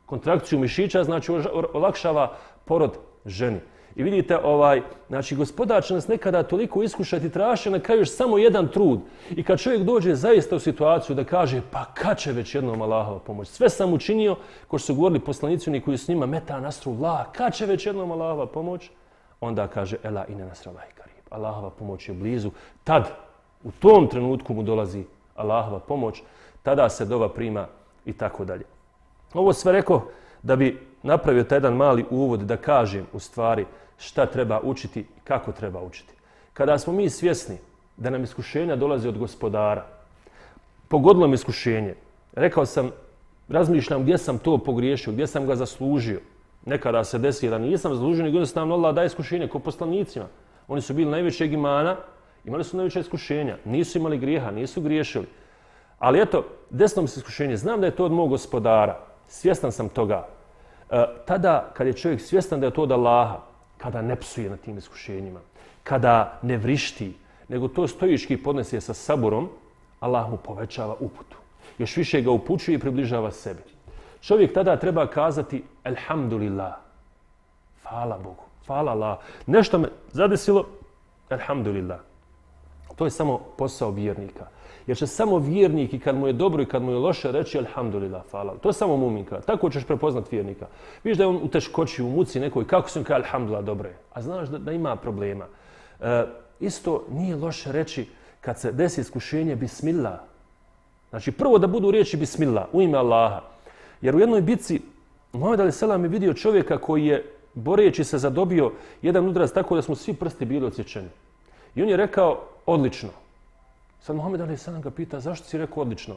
kontrakciju mišića, znači olakšava porod ženi. I vidite, ovaj, znači, gospodar će nas nekada toliko iskušati, traše na kraju još samo jedan trud. I kad čovjek dođe zaista u situaciju da kaže, pa kad će već jednom Allahova pomoć? Sve sam učinio, ko su govorili poslanici, oni koji s njima, meta nasru la, kad će već jednom Allahova pomoć? Onda kaže, ela ine nasra lajka. Allahova pomoć je blizu. Tad, u tom trenutku mu dolazi Allahova pomoć, tada se dova prima i tako dalje. Ovo sve rekao da bi napravio taj jedan mali uvod da kažem u stvari šta treba učiti i kako treba učiti. Kada smo mi svjesni da nam iskušenja dolaze od gospodara, pogodilo mi iskušenje, rekao sam, razmišljam gdje sam to pogriješio, gdje sam ga zaslužio. Nekada se desi da nisam zaslužio, nego jednostavno Allah daje iskušenje ko poslanicima. Oni su bili najvećeg imana, imali su najveće iskušenja, nisu imali grijeha, nisu griješili. Ali eto, desno mi se iskušenje, znam da je to od mog gospodara, svjestan sam toga. E, tada, kad je čovjek svjestan da je to od Allaha, kada ne psuje na tim iskušenjima, kada ne vrišti, nego to stojički podnese sa saburom, Allah mu povećava uputu. Još više ga upućuje i približava sebi. Čovjek tada treba kazati Alhamdulillah. Hvala Bogu. Hvala Allah. Nešto me zadesilo, alhamdulillah. To je samo posao vjernika. Jer će samo vjernik i kad mu je dobro i kad mu je loše reći alhamdulillah, hvala. To je samo muminka. Tako ćeš prepoznat vjernika. Viš da je on u teškoći, u muci nekoj, kako sam kao alhamdulillah, dobro je. A znaš da, da ima problema. E, isto nije loše reći kad se desi iskušenje bismillah. Znači prvo da budu riječi bismillah, u ime Allaha. Jer u jednoj bitci Muhammed Ali Selam je vidio čovjeka koji je boreći se zadobio jedan udarac tako da smo svi prsti bili odsječeni. I on je rekao, odlično. Sad Mohamed Ali Sanan ga pita, zašto si rekao odlično?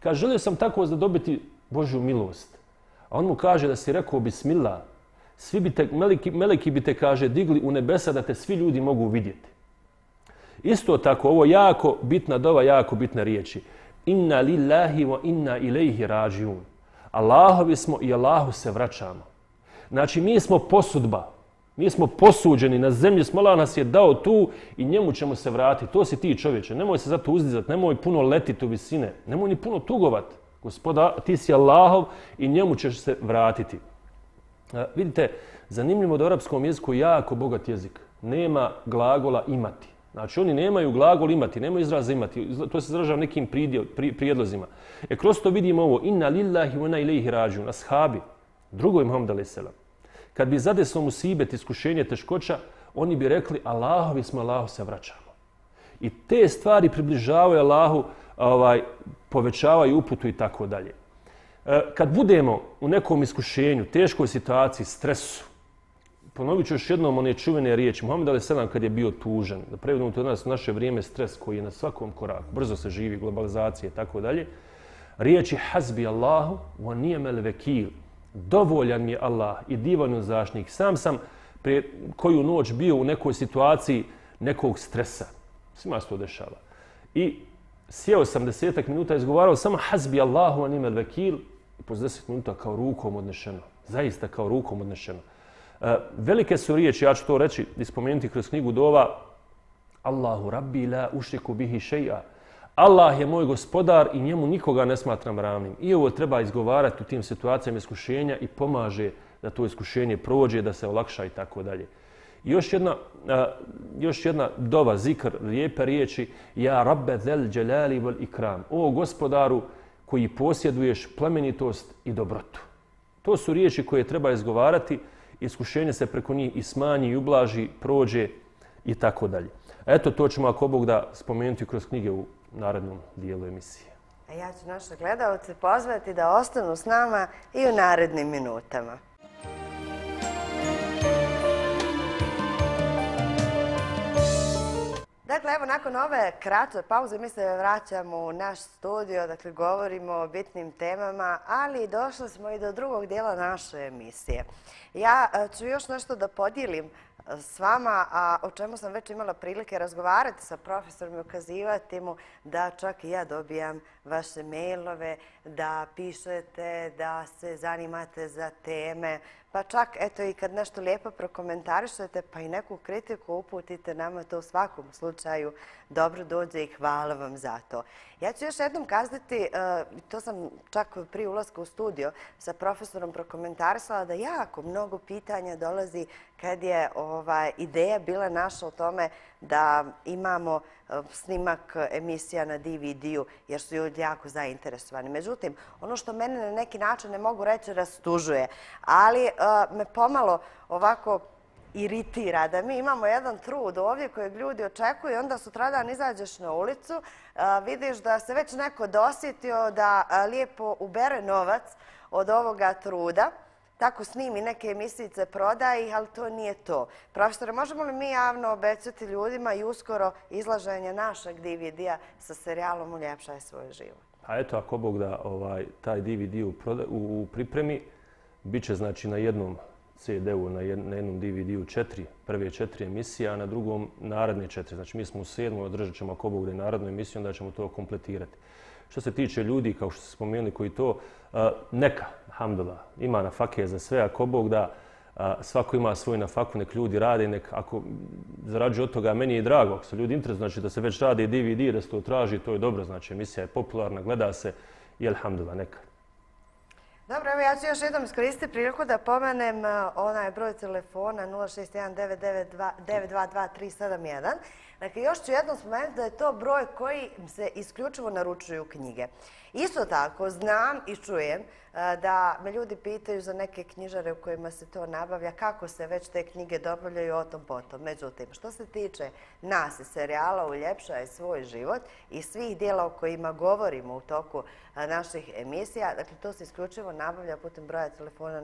Kaže, želio sam tako zadobiti Božju milost. A on mu kaže da si rekao bismillah, svi bi te, meleki, meleki bi te, kaže, digli u nebesa da te svi ljudi mogu vidjeti. Isto tako, ovo jako bitna dova, jako bitna riječi. Inna lillahi wa inna ilaihi rađiun. Allahovi smo i Allahu se vraćamo. Znači, mi smo posudba. Mi smo posuđeni na zemlji, smola nas je dao tu i njemu ćemo se vratiti. To si ti čovječe. Nemoj se zato uzdizati, nemoj puno letiti u visine, nemoj ni puno tugovat. Gospoda, ti si Allahov i njemu ćeš se vratiti. A, vidite, zanimljivo da u arapskom jeziku je jako bogat jezik. Nema glagola imati. Znači, oni nemaju glagol imati, nemaju izraza imati. To se izražava nekim pridjel, pri, prijedlozima. E, kroz to vidimo ovo. Inna lillahi wa na ilaihi rađun. Ashabi. Drugo je Muhammed a.s. Kad bi zadeslo mu sibet, iskušenje, teškoća, oni bi rekli Allahovi smo, Allahu se vraćamo. I te stvari približavaju Allahu, ovaj, povećavaju uputu i tako dalje. E, kad budemo u nekom iskušenju, teškoj situaciji, stresu, ponovit ću još jednom one čuvene riječi. Muhammed Ali Selam kad je bio tužan, da prevedemo to nas u naše vrijeme stres koji je na svakom koraku, brzo se živi, globalizacije i tako dalje. Riječi hasbi Allahu wa ni'mal vekil. Dovoljan mi je Allah i divan zaštnik. Sam sam pre koju noć bio u nekoj situaciji nekog stresa. Svima se to dešava. I sjeo sam desetak minuta i izgovarao samo hasbi Allahu wa nijemel vekil i po deset minuta kao rukom odnešeno. Zaista kao rukom odnešeno. E, velike su riječi, ja ću to reći ispomenuti kroz knjigu Dova. Allahu rabbi la ušiku bihi šeja. Allah je moj gospodar i njemu nikoga ne smatram ravnim. I ovo treba izgovarati u tim situacijama iskušenja i pomaže da to iskušenje prođe, da se olakša i tako dalje. Još jedna, još jedna dova, zikr, lijepe riječi. Ja rabbe zel dželali vol ikram. O gospodaru koji posjeduješ plemenitost i dobrotu. To su riječi koje treba izgovarati iskušenje se preko njih i smanji i ublaži, prođe i tako dalje. Eto, to ćemo ako Bog da spomenuti kroz knjige u narednom dijelu emisije. A ja ću naše gledalce pozvati da ostanu s nama i u narednim minutama. Dakle, evo, nakon ove kratke pauze mi se vraćamo u naš studio, dakle, govorimo o bitnim temama, ali došli smo i do drugog dijela naše emisije. Ja e, ću još nešto da podijelim s vama, a o čemu sam već imala prilike razgovarati sa profesorom i ukazivati mu da čak i ja dobijam vaše mailove, da pišete, da se zanimate za teme, pa čak eto i kad nešto lijepo prokomentarišete, pa i neku kritiku uputite nama, to u svakom slučaju dobro dođe i hvala vam za to. Ja ću još jednom kazati, e, to sam čak prije ulazka u studio sa profesorom prokomentarisala, da jako mnogo pitanja dolazi kad je ova, ideja bila naša o tome da imamo e, snimak emisija na DVD-u, jer su ljudi jako zainteresovani. Međutim, ono što mene na neki način ne mogu reći rastužuje, ali e, me pomalo ovako iritira da mi imamo jedan trud ovdje kojeg ljudi očekuju i onda sutradan izađeš na ulicu, e, vidiš da se već neko dosjetio da lijepo ubere novac od ovoga truda, tako snimi neke emisijice, proda ih, ali to nije to. Profesore, možemo li mi javno obećati ljudima i uskoro izlaženje našeg DVD-a sa serijalom Uljepšaj svoj život? Pa eto, ako Bog da ovaj, taj DVD u, u pripremi, bit će znači na jednom CD-u na, na jednom DVD-u četiri, prve četiri emisije, a na drugom narodne četiri. Znači mi smo u sedmoj, održat ćemo ako Bog da je narodnu emisiju, onda ćemo to kompletirati. Što se tiče ljudi, kao što ste spomenuli, koji to, neka, alhamdulillah, ima na fakije za sve, ako Bog da, svako ima svoj na faku, nek ljudi rade, nek ako zarađuju od toga, meni je drago, ako su ljudi interesu, znači da se već rade DVD, da se to traži, to je dobro, znači emisija je popularna, gleda se i alhamdulillah, neka. Dobro, evo ja ću još jednom iskoristiti priliku da pomenem onaj broj telefona 061-922-371. Dakle, još ću jednom spomenuti da je to broj koji se isključivo naručuju knjige. Isto tako, znam i čujem e, da me ljudi pitaju za neke knjižare u kojima se to nabavlja, kako se već te knjige dobavljaju o tom potom. Međutim, što se tiče nas i serijala Uljepša je svoj život i svih dijela o kojima govorimo u toku e, naših emisija, dakle, to se isključivo nabavlja putem broja telefona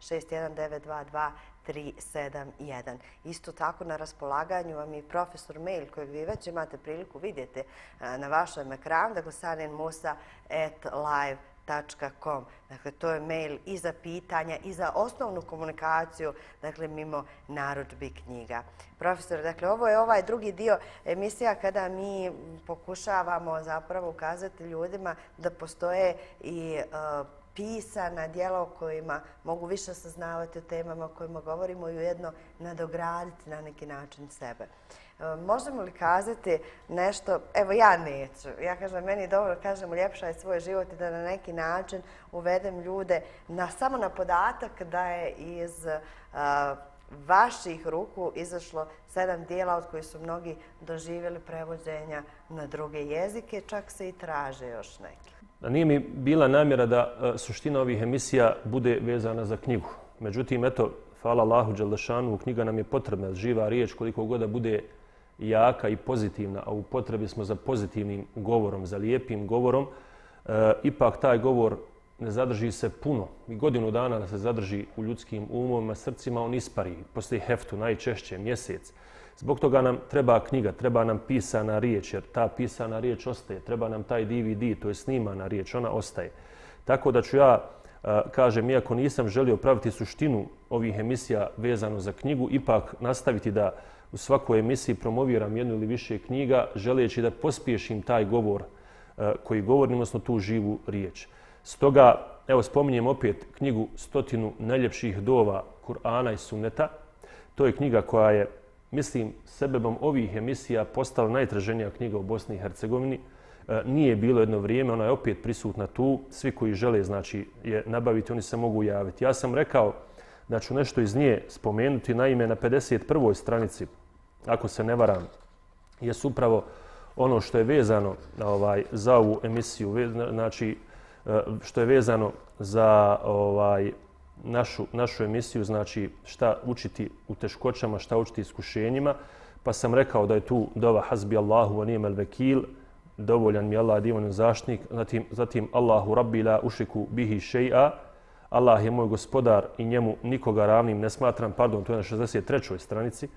061922 371. Isto tako na raspolaganju vam je profesor mail kojeg vi već imate priliku vidjeti na vašem ekranu, dakle sanenmusa.live.com. Dakle, to je mail i za pitanja i za osnovnu komunikaciju, dakle, mimo naručbi knjiga. Profesor, dakle, ovo je ovaj drugi dio emisija kada mi pokušavamo zapravo ukazati ljudima da postoje i pisana dijela o kojima mogu više saznavati o temama o kojima govorimo i ujedno nadograditi na neki način sebe. E, možemo li kazati nešto, evo ja neću, ja kažem meni je dobro, kažem uljepšaj svoj život i da na neki način uvedem ljude na, samo na podatak da je iz e, vaših ruku izašlo sedam dijela od kojih su mnogi doživjeli prevođenja na druge jezike, čak se i traže još neki. Nije mi bila namjera da e, suština ovih emisija bude vezana za knjigu. Međutim, eto, hvala Allahu Đalešanu, knjiga nam je potrebna, živa riječ, koliko god da bude jaka i pozitivna, a u potrebi smo za pozitivnim govorom, za lijepim govorom, e, ipak taj govor ne zadrži se puno. I godinu dana da se zadrži u ljudskim umovima, srcima, on ispari. Poslije heftu, najčešće, mjesec. Zbog toga nam treba knjiga, treba nam pisana riječ, jer ta pisana riječ ostaje. Treba nam taj DVD, to je snimana riječ, ona ostaje. Tako da ću ja, e, kažem, iako nisam želio praviti suštinu ovih emisija vezano za knjigu, ipak nastaviti da u svakoj emisiji promoviram jednu ili više knjiga, želeći da pospješim taj govor e, koji govorim, odnosno tu živu riječ. Stoga, evo, spominjem opet knjigu Stotinu najljepših dova Kur'ana i Sunneta. To je knjiga koja je mislim, sebebom ovih emisija postala najtraženija knjiga u Bosni i Hercegovini. E, nije bilo jedno vrijeme, ona je opet prisutna tu. Svi koji žele znači, je nabaviti, oni se mogu javiti. Ja sam rekao da ću nešto iz nje spomenuti. Naime, na 51. stranici, ako se ne varam, je upravo ono što je vezano ovaj, za ovu emisiju, znači e, što je vezano za ovaj, našu, našu emisiju, znači šta učiti u teškoćama, šta učiti iskušenjima, pa sam rekao da je tu dova hasbi Allahu wa ni'mal vekil, dovoljan mi Allah divan zaštnik, zatim, zatim Allahu rabbi la ušiku bihi še'a, Allah je moj gospodar i njemu nikoga ravnim ne smatram, pardon, to je na 63. stranici,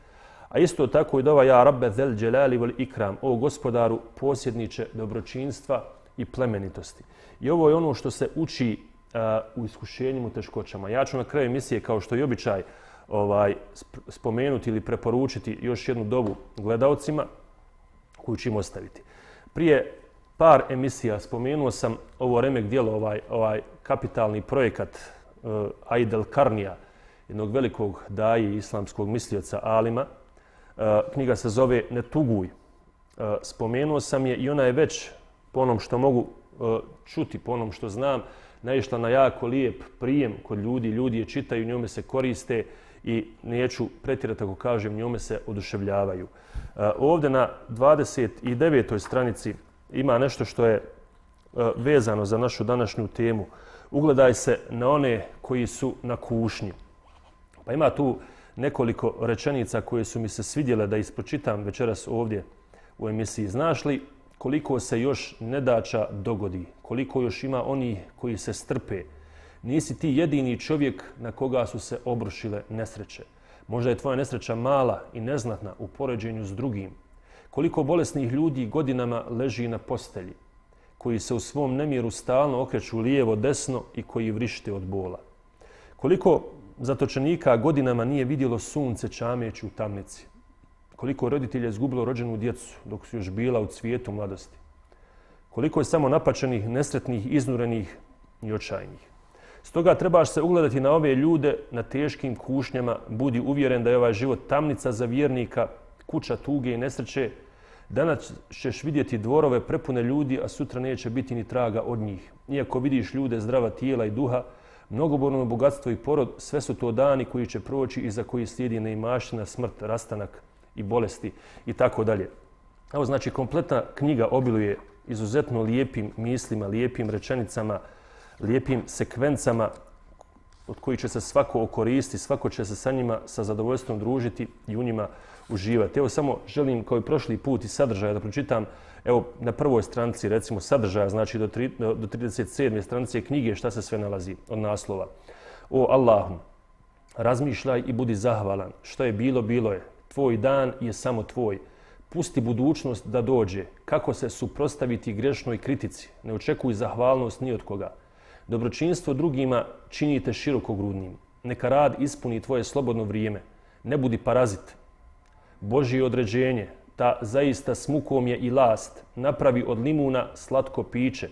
a isto tako i dova ja rabbe zel dželali vol ikram, o gospodaru posjedniče dobročinstva i plemenitosti. I ovo je ono što se uči u iskušenjima, u teškoćama. Ja ću na kraju emisije, kao što je običaj, ovaj, spomenuti ili preporučiti još jednu dobu gledalcima koju ćemo ostaviti. Prije par emisija spomenuo sam ovo remek dijelo, ovaj, ovaj kapitalni projekat uh, Aidel Karnija, jednog velikog daji islamskog mislioca Alima. Uh, knjiga se zove Ne tuguj. Uh, spomenuo sam je i ona je već po onom što mogu uh, čuti, po onom što znam, naišla na jako lijep prijem kod ljudi, ljudi je čitaju, njome se koriste i neću pretirati ako kažem, njome se oduševljavaju. E, ovdje na 29. stranici ima nešto što je e, vezano za našu današnju temu. Ugledaj se na one koji su na kušnji. Pa ima tu nekoliko rečenica koje su mi se svidjele da ispočitam večeras ovdje u emisiji. Znaš li koliko se još nedača dogodi, koliko još ima oni koji se strpe. Nisi ti jedini čovjek na koga su se obrušile nesreće. Možda je tvoja nesreća mala i neznatna u poređenju s drugim. Koliko bolesnih ljudi godinama leži na postelji, koji se u svom nemiru stalno okreću lijevo, desno i koji vrište od bola. Koliko zatočenika godinama nije vidjelo sunce čameći u tamnici, koliko roditelja je izgubilo rođenu djecu dok su još bila u cvijetu mladosti. Koliko je samo napačenih, nesretnih, iznurenih i očajnih. Stoga trebaš se ugledati na ove ljude na teškim kušnjama, budi uvjeren da je ovaj život tamnica za vjernika, kuća tuge i nesreće. Danas ćeš vidjeti dvorove prepune ljudi, a sutra neće biti ni traga od njih. Iako vidiš ljude zdrava tijela i duha, mnogoborno bogatstvo i porod, sve su to dani koji će proći i za koji slijedi neimaština, smrt, rastanak, i bolesti i tako dalje. Evo znači kompletna knjiga obiluje izuzetno lijepim mislima, lijepim rečenicama, lijepim sekvencama od koji će se svako okoristi, svako će se sa njima sa zadovoljstvom družiti i u njima uživati. Evo samo želim kao i prošli put i sadržaja da pročitam evo na prvoj stranici recimo sadržaja, znači do, tri, do 37. stranice knjige šta se sve nalazi od naslova. O Allahu, razmišljaj i budi zahvalan. Što je bilo, bilo je tvoj dan je samo tvoj. Pusti budućnost da dođe. Kako se suprostaviti grešnoj kritici? Ne očekuj zahvalnost ni od koga. Dobročinstvo drugima činite širokogrudnim. Neka rad ispuni tvoje slobodno vrijeme. Ne budi parazit. Božije određenje, ta zaista smukom je i last, napravi od limuna slatko piće.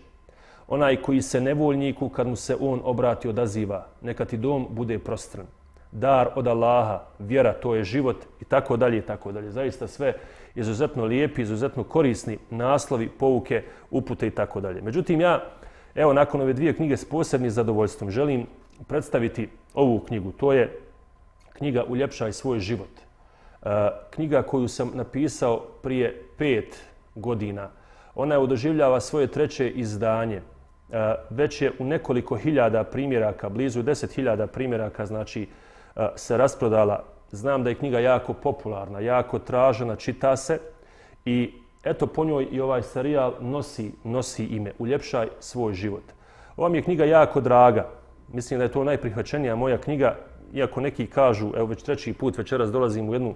Onaj koji se nevoljniku kad mu se on obrati odaziva, neka ti dom bude prostran. Dar od Allaha, vjera, to je život i tako dalje i tako dalje. Zaista sve izuzetno lijepi, izuzetno korisni naslovi, pouke, upute i tako dalje. Međutim, ja, evo, nakon ove dvije knjige s posebnim zadovoljstvom, želim predstaviti ovu knjigu. To je knjiga Uljepšaj svoj život. E, knjiga koju sam napisao prije pet godina. Ona je odoživljava svoje treće izdanje. E, već je u nekoliko hiljada primjeraka, blizu deset hiljada primjeraka, znači, se rasprodala. Znam da je knjiga jako popularna, jako tražena, čita se i eto po njoj i ovaj serijal nosi, nosi ime Uljepšaj svoj život. Ova mi je knjiga jako draga. Mislim da je to najprihvaćenija moja knjiga, iako neki kažu, evo već treći put večeras dolazim u jednu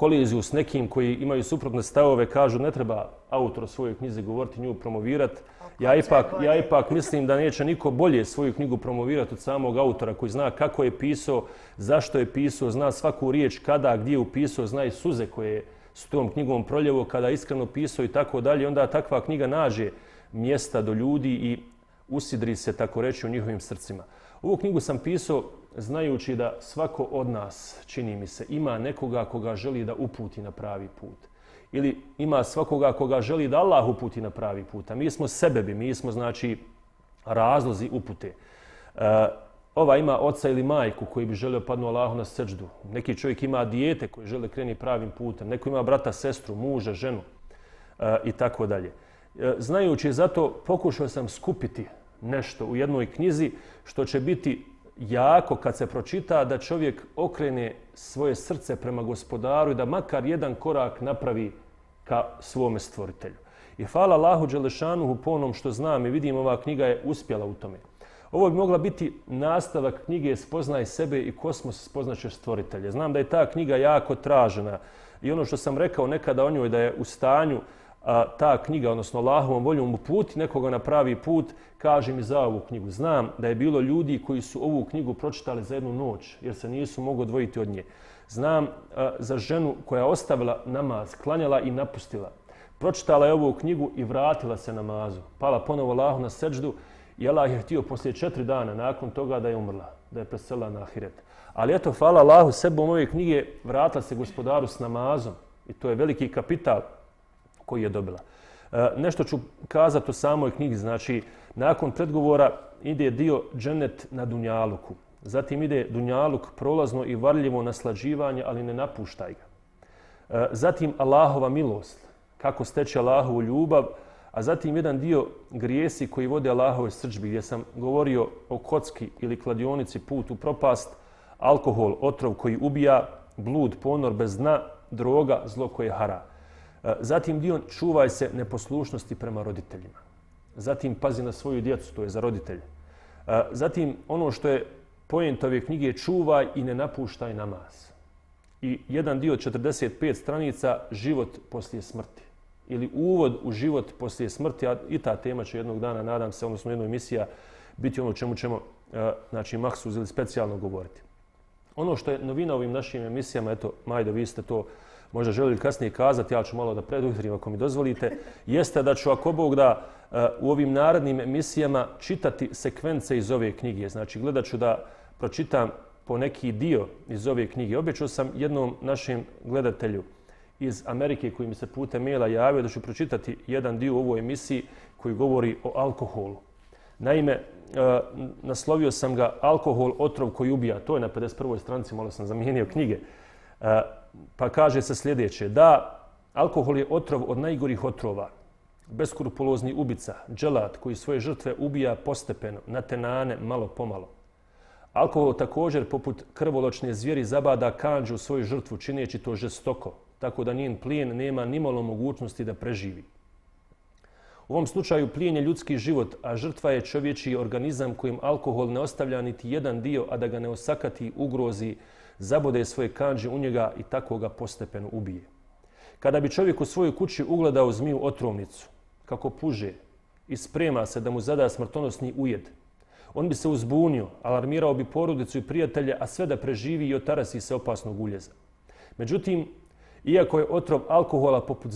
koliziju s nekim koji imaju suprotne stavove, kažu ne treba autor svoje knjize govoriti, nju promovirati. Ja ipak, ja ipak mislim da neće niko bolje svoju knjigu promovirati od samog autora koji zna kako je pisao, zašto je pisao, zna svaku riječ, kada, gdje je upisao, zna i suze koje s tom knjigom proljevo, kada je iskreno pisao i tako dalje. Onda takva knjiga nađe mjesta do ljudi i usidri se, tako reći, u njihovim srcima. Ovu knjigu sam pisao znajući da svako od nas, čini mi se, ima nekoga koga želi da uputi na pravi put. Ili ima svakoga koga želi da Allah uputi na pravi put. A mi smo sebebi, mi smo, znači, razlozi upute. E, ova ima oca ili majku koji bi želio padnu Allahu na srđdu. Neki čovjek ima dijete koji žele kreni pravim putem. Neko ima brata, sestru, muža, ženu e, i tako dalje. E, znajući zato pokušao sam skupiti nešto u jednoj knjizi što će biti jako kad se pročita da čovjek okrene svoje srce prema gospodaru i da makar jedan korak napravi ka svome stvoritelju. I hvala Allahu Đelešanuhu po onom što znam i vidim ova knjiga je uspjela u tome. Ovo bi mogla biti nastavak knjige Spoznaj sebe i kosmos spoznaće stvoritelje. Znam da je ta knjiga jako tražena i ono što sam rekao nekada o njoj da je u stanju a, ta knjiga, odnosno Allahovom voljom uputi nekoga na pravi put, kaže mi za ovu knjigu. Znam da je bilo ljudi koji su ovu knjigu pročitali za jednu noć, jer se nisu mogu odvojiti od nje. Znam a, za ženu koja je ostavila namaz, klanjala i napustila. Pročitala je ovu knjigu i vratila se namazu. Pala ponovo Allahu na seđdu i Allah je htio poslije četiri dana nakon toga da je umrla, da je presela na ahiret. Ali eto, hvala Allahu, sebom ove knjige vratila se gospodaru s namazom. I to je veliki kapital koji je dobila. E, nešto ću kazati o samoj knjigi. Znači, nakon predgovora ide dio dženet na Dunjaluku. Zatim ide Dunjaluk prolazno i varljivo naslađivanje, ali ne napuštaj ga. E, zatim Allahova milost, kako steče Allahovu ljubav, a zatim jedan dio grijesi koji vode Allahove srđbi, gdje sam govorio o kocki ili kladionici put u propast, alkohol, otrov koji ubija, blud, ponor bez dna, droga, zlo koje hara. Zatim dio čuvaj se neposlušnosti prema roditeljima. Zatim pazi na svoju djecu, to je za roditelje. Zatim ono što je pojent ove knjige čuvaj i ne napuštaj namaz. I jedan dio 45 stranica život poslije smrti. Ili uvod u život poslije smrti, a i ta tema će jednog dana, nadam se, odnosno jednoj emisija, biti ono čemu ćemo znači, maksuz ili specijalno govoriti. Ono što je novina ovim našim emisijama, eto, Majdo, vi ste to možda želili kasnije kazati, ja ću malo da predutrim ako mi dozvolite, jeste da ću ako Bog da eh, u ovim narodnim emisijama čitati sekvence iz ove knjige. Znači, gledat ću da pročitam po neki dio iz ove knjige. Obećao sam jednom našem gledatelju iz Amerike koji mi se pute maila javio da ću pročitati jedan dio u ovoj emisiji koji govori o alkoholu. Naime, eh, naslovio sam ga Alkohol, otrov koji ubija. To je na 51. stranici, malo sam zamijenio knjige. Pa kaže se sljedeće, da alkohol je otrov od najgorih otrova, beskrupulozni ubica, dželat koji svoje žrtve ubija postepeno, na tenane, malo pomalo. Alkohol također, poput krvoločne zvijeri, zabada kanđu svoju žrtvu, čineći to žestoko, tako da njen plijen nema nimalo mogućnosti da preživi. U ovom slučaju plijen je ljudski život, a žrtva je čovječiji organizam kojim alkohol ne ostavlja niti jedan dio, a da ga ne osakati, ugrozi, zabode svoje kanđe u njega i tako ga postepeno ubije. Kada bi čovjek u svojoj kući ugledao zmiju otrovnicu, kako puže i sprema se da mu zada smrtonosni ujed, on bi se uzbunio, alarmirao bi porodicu i prijatelje, a sve da preživi i otarasi se opasnog uljeza. Međutim, iako je otrov alkohola poput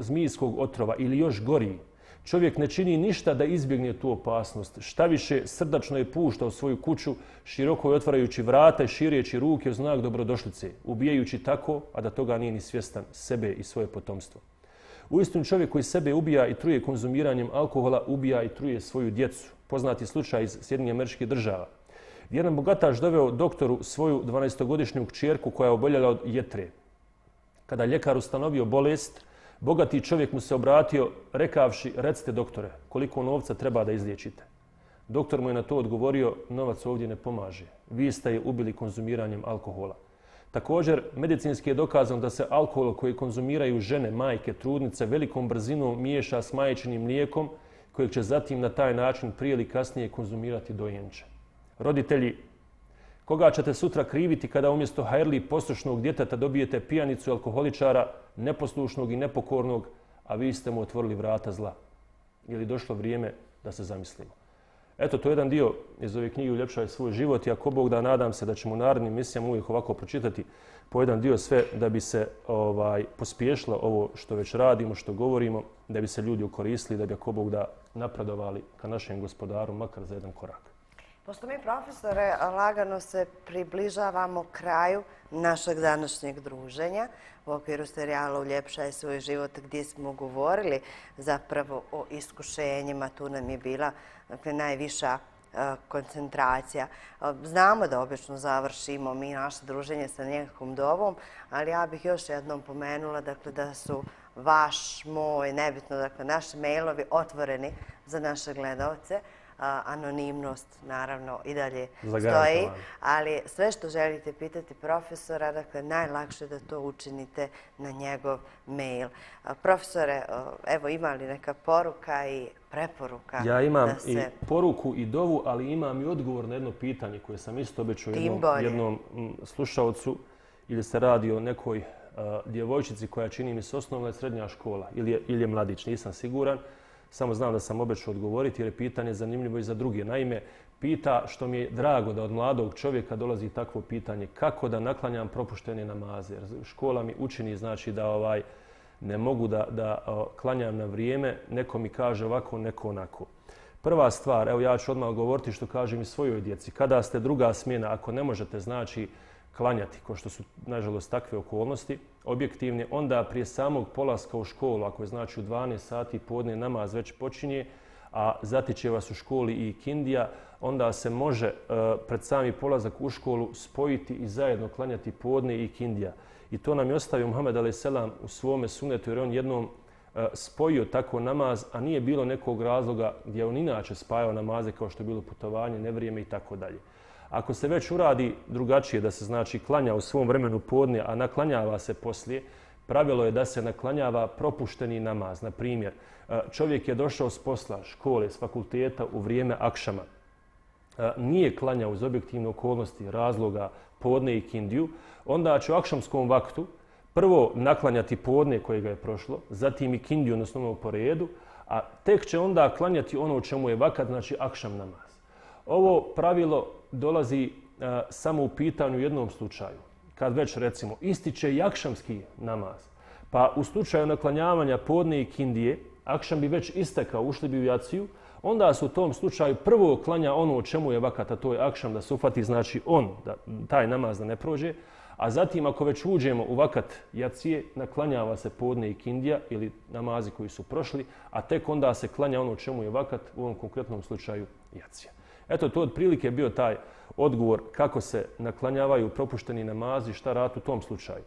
zmijskog otrova ili još gori, Čovjek ne čini ništa da izbjegne tu opasnost. Šta više, srdačno je pušta u svoju kuću, široko je otvarajući vrata i širijeći ruke u znak dobrodošlice, ubijajući tako, a da toga nije ni svjestan sebe i svoje potomstvo. Uistinu čovjek koji sebe ubija i truje konzumiranjem alkohola, ubija i truje svoju djecu. Poznati slučaj iz Sjedinje američkih država. Jedan bogataš doveo doktoru svoju 12-godišnju kćerku koja je oboljela od jetre. Kada ljekar ustanovio bolest, bogati čovjek mu se obratio rekavši, recite doktore, koliko novca treba da izliječite. Doktor mu je na to odgovorio, novac ovdje ne pomaže. Vi ste je ubili konzumiranjem alkohola. Također, medicinski je dokazano da se alkohol koji konzumiraju žene, majke, trudnice velikom brzinom miješa s majčinim mlijekom kojeg će zatim na taj način prije ili kasnije konzumirati dojenče. Roditelji, koga ćete sutra kriviti kada umjesto hajrli poslušnog djeteta dobijete pijanicu alkoholičara, neposlušnog i nepokornog, a vi ste mu otvorili vrata zla? Ili došlo vrijeme da se zamislimo? Eto, to je jedan dio iz ove knjige Uljepšaj svoj život i ako Bog da nadam se da ćemo u narednim misijama uvijek ovako pročitati po jedan dio sve da bi se ovaj pospješilo ovo što već radimo, što govorimo, da bi se ljudi okoristili, da bi ako Bog da napredovali ka našem gospodaru makar za jedan korak. Pošto mi, profesore, lagano se približavamo kraju našeg današnjeg druženja u okviru serijala Uljepšaj svoj život gdje smo govorili zapravo o iskušenjima. Tu nam je bila dakle, najviša e, koncentracija. E, znamo da obično završimo mi naše druženje sa nekakvom dovom, ali ja bih još jednom pomenula dakle, da su vaš, moj, nebitno, dakle, naši mailovi otvoreni za naše gledalce anonimnost naravno i dalje stoji, ali sve što želite pitati profesora, dakle, najlakše da to učinite na njegov mail. Profesore, evo ima li neka poruka i preporuka? Ja imam i poruku i dovu, ali imam i odgovor na jedno pitanje koje sam isto obećao jednom slušalcu ili se radi o nekoj djevojčici koja čini mi se osnovna srednja škola ili je mladić, nisam siguran. Samo znam da sam obećao odgovoriti jer je pitanje zanimljivo i za druge. Naime, pita što mi je drago da od mladog čovjeka dolazi takvo pitanje kako da naklanjam propuštene namaze. Škola mi učini znači da ovaj ne mogu da, da klanjam na vrijeme. Neko mi kaže ovako, neko onako. Prva stvar, evo ja ću odmah govoriti što kažem i svojoj djeci. Kada ste druga smjena, ako ne možete znači klanjati, ko što su, nažalost, takve okolnosti, objektivne, onda prije samog polaska u školu, ako je znači u 12 sati podne namaz već počinje, a zatiče vas u školi i kindija, onda se može e, pred sami polazak u školu spojiti i zajedno klanjati podne i kindija. I to nam je ostavio Muhammed A.S. u svome sunetu, jer on jednom e, spojio tako namaz, a nije bilo nekog razloga gdje on inače spajao namaze kao što je bilo putovanje, nevrijeme i tako dalje. Ako se već uradi drugačije, da se znači klanja u svom vremenu podne, a naklanjava se poslije, pravilo je da se naklanjava propušteni namaz. Na primjer, e, čovjek je došao s posla, škole, s fakulteta u vrijeme akšama. E, nije klanjao uz objektivne okolnosti razloga podne i kindiju, onda će u akšamskom vaktu prvo naklanjati podne koje ga je prošlo, zatim i kindiju na osnovnom poredu, a tek će onda klanjati ono u čemu je vakat, znači akšam namaz. Ovo pravilo dolazi e, samo u pitanju u jednom slučaju. Kad već recimo ističe i akšamski namaz, pa u slučaju naklanjavanja podne i kindije, akšam bi već istekao, ušli bi u jaciju, onda se u tom slučaju prvo klanja ono o čemu je vakata, to je akšam da se ufati, znači on, da, taj namaz da ne prođe, a zatim ako već uđemo u vakat jacije, naklanjava se podne i kindija ili namazi koji su prošli, a tek onda se klanja ono o čemu je vakat, u ovom konkretnom slučaju jacija. Eto, to otprilike je bio taj odgovor kako se naklanjavaju propušteni namazi, šta rat u tom slučaju.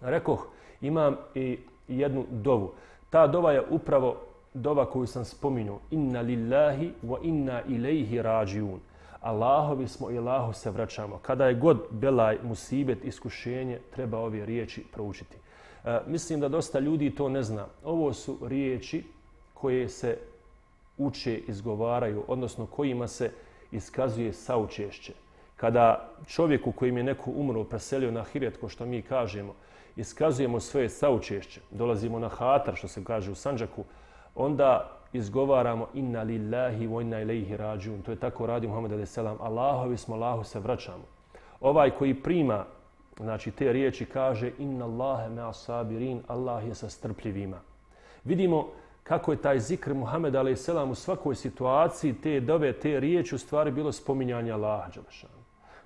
Rekoh, imam i jednu dovu. Ta dova je upravo dova koju sam spominjao. Inna lillahi wa inna ilaihi rađiun. Allahovi smo i Allahu se vraćamo. Kada je god belaj, musibet, iskušenje, treba ove riječi proučiti. E, mislim da dosta ljudi to ne zna. Ovo su riječi koje se uče, izgovaraju, odnosno kojima se iskazuje saučešće. Kada čovjeku kojim je neko umro, preselio na hiret, ko što mi kažemo, iskazujemo svoje saučešće, dolazimo na hatar, što se kaže u Sanđaku, onda izgovaramo inna lillahi wa inna ilaihi rađun. To je tako radi Muhammed a.s. Allahovi smo, Allahu se vraćamo. Ovaj koji prima znači, te riječi kaže inna Allahe me asabirin, Allah je sa strpljivima. Vidimo kako je taj zikr Muhammed a.s. u svakoj situaciji te dove, te riječi u stvari bilo spominjanje Allaha Đelešanu.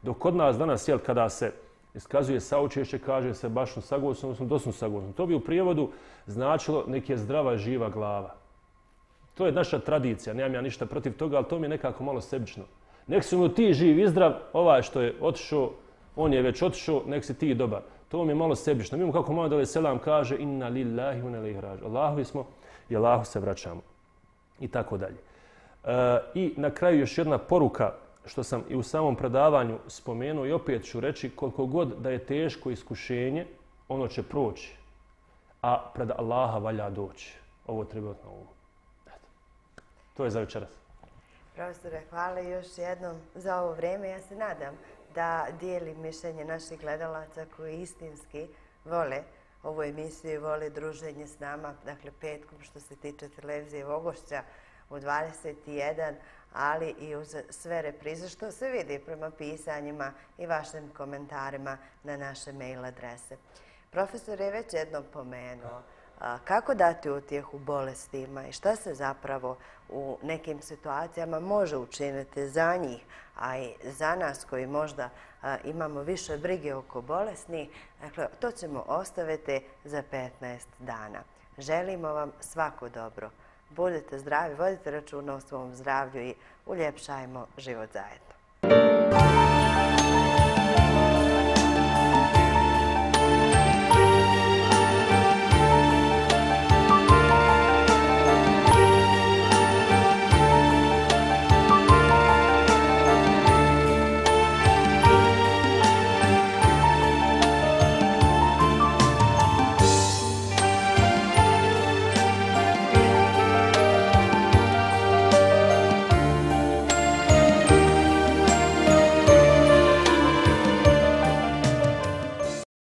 Dok kod nas danas, jel, kada se iskazuje saučešće, kaže se bašno sagosno, odnosno dosno sagosno. To bi u prijevodu značilo neke zdrava, živa glava. To je naša tradicija, nemam ja ništa protiv toga, ali to mi je nekako malo sebično. Nek su mu ti živ i zdrav, ovaj što je otišao, on je već otišao, nek si ti dobar. To mi je malo sebično. Mimo kako Muhammed a.s. Kaže, inna lillahi inna ilaihi rađu. Allahovi smo i Allahu se vraćamo. I tako dalje. E, I na kraju još jedna poruka što sam i u samom predavanju spomenuo i opet ću reći koliko god da je teško iskušenje, ono će proći. A pred Allaha valja doći. Ovo treba na umu. To je za večeras. Profesore, hvala još jednom za ovo vrijeme. Ja se nadam da dijeli mišljenje naših gledalaca koji istinski vole ovu emisiju i vole druženje s nama, dakle petkom što se tiče televizije Vogošća u 21, ali i uz sve reprize što se vidi prema pisanjima i vašim komentarima na naše mail adrese. Profesor je već jednom pomenuo kako dati utjehu bolestima i šta se zapravo u nekim situacijama može učiniti za njih, a i za nas koji možda imamo više brige oko bolesni, dakle, to ćemo ostaviti za 15 dana. Želimo vam svako dobro. Budite zdravi, vodite računa o svom zdravlju i uljepšajmo život zajedno.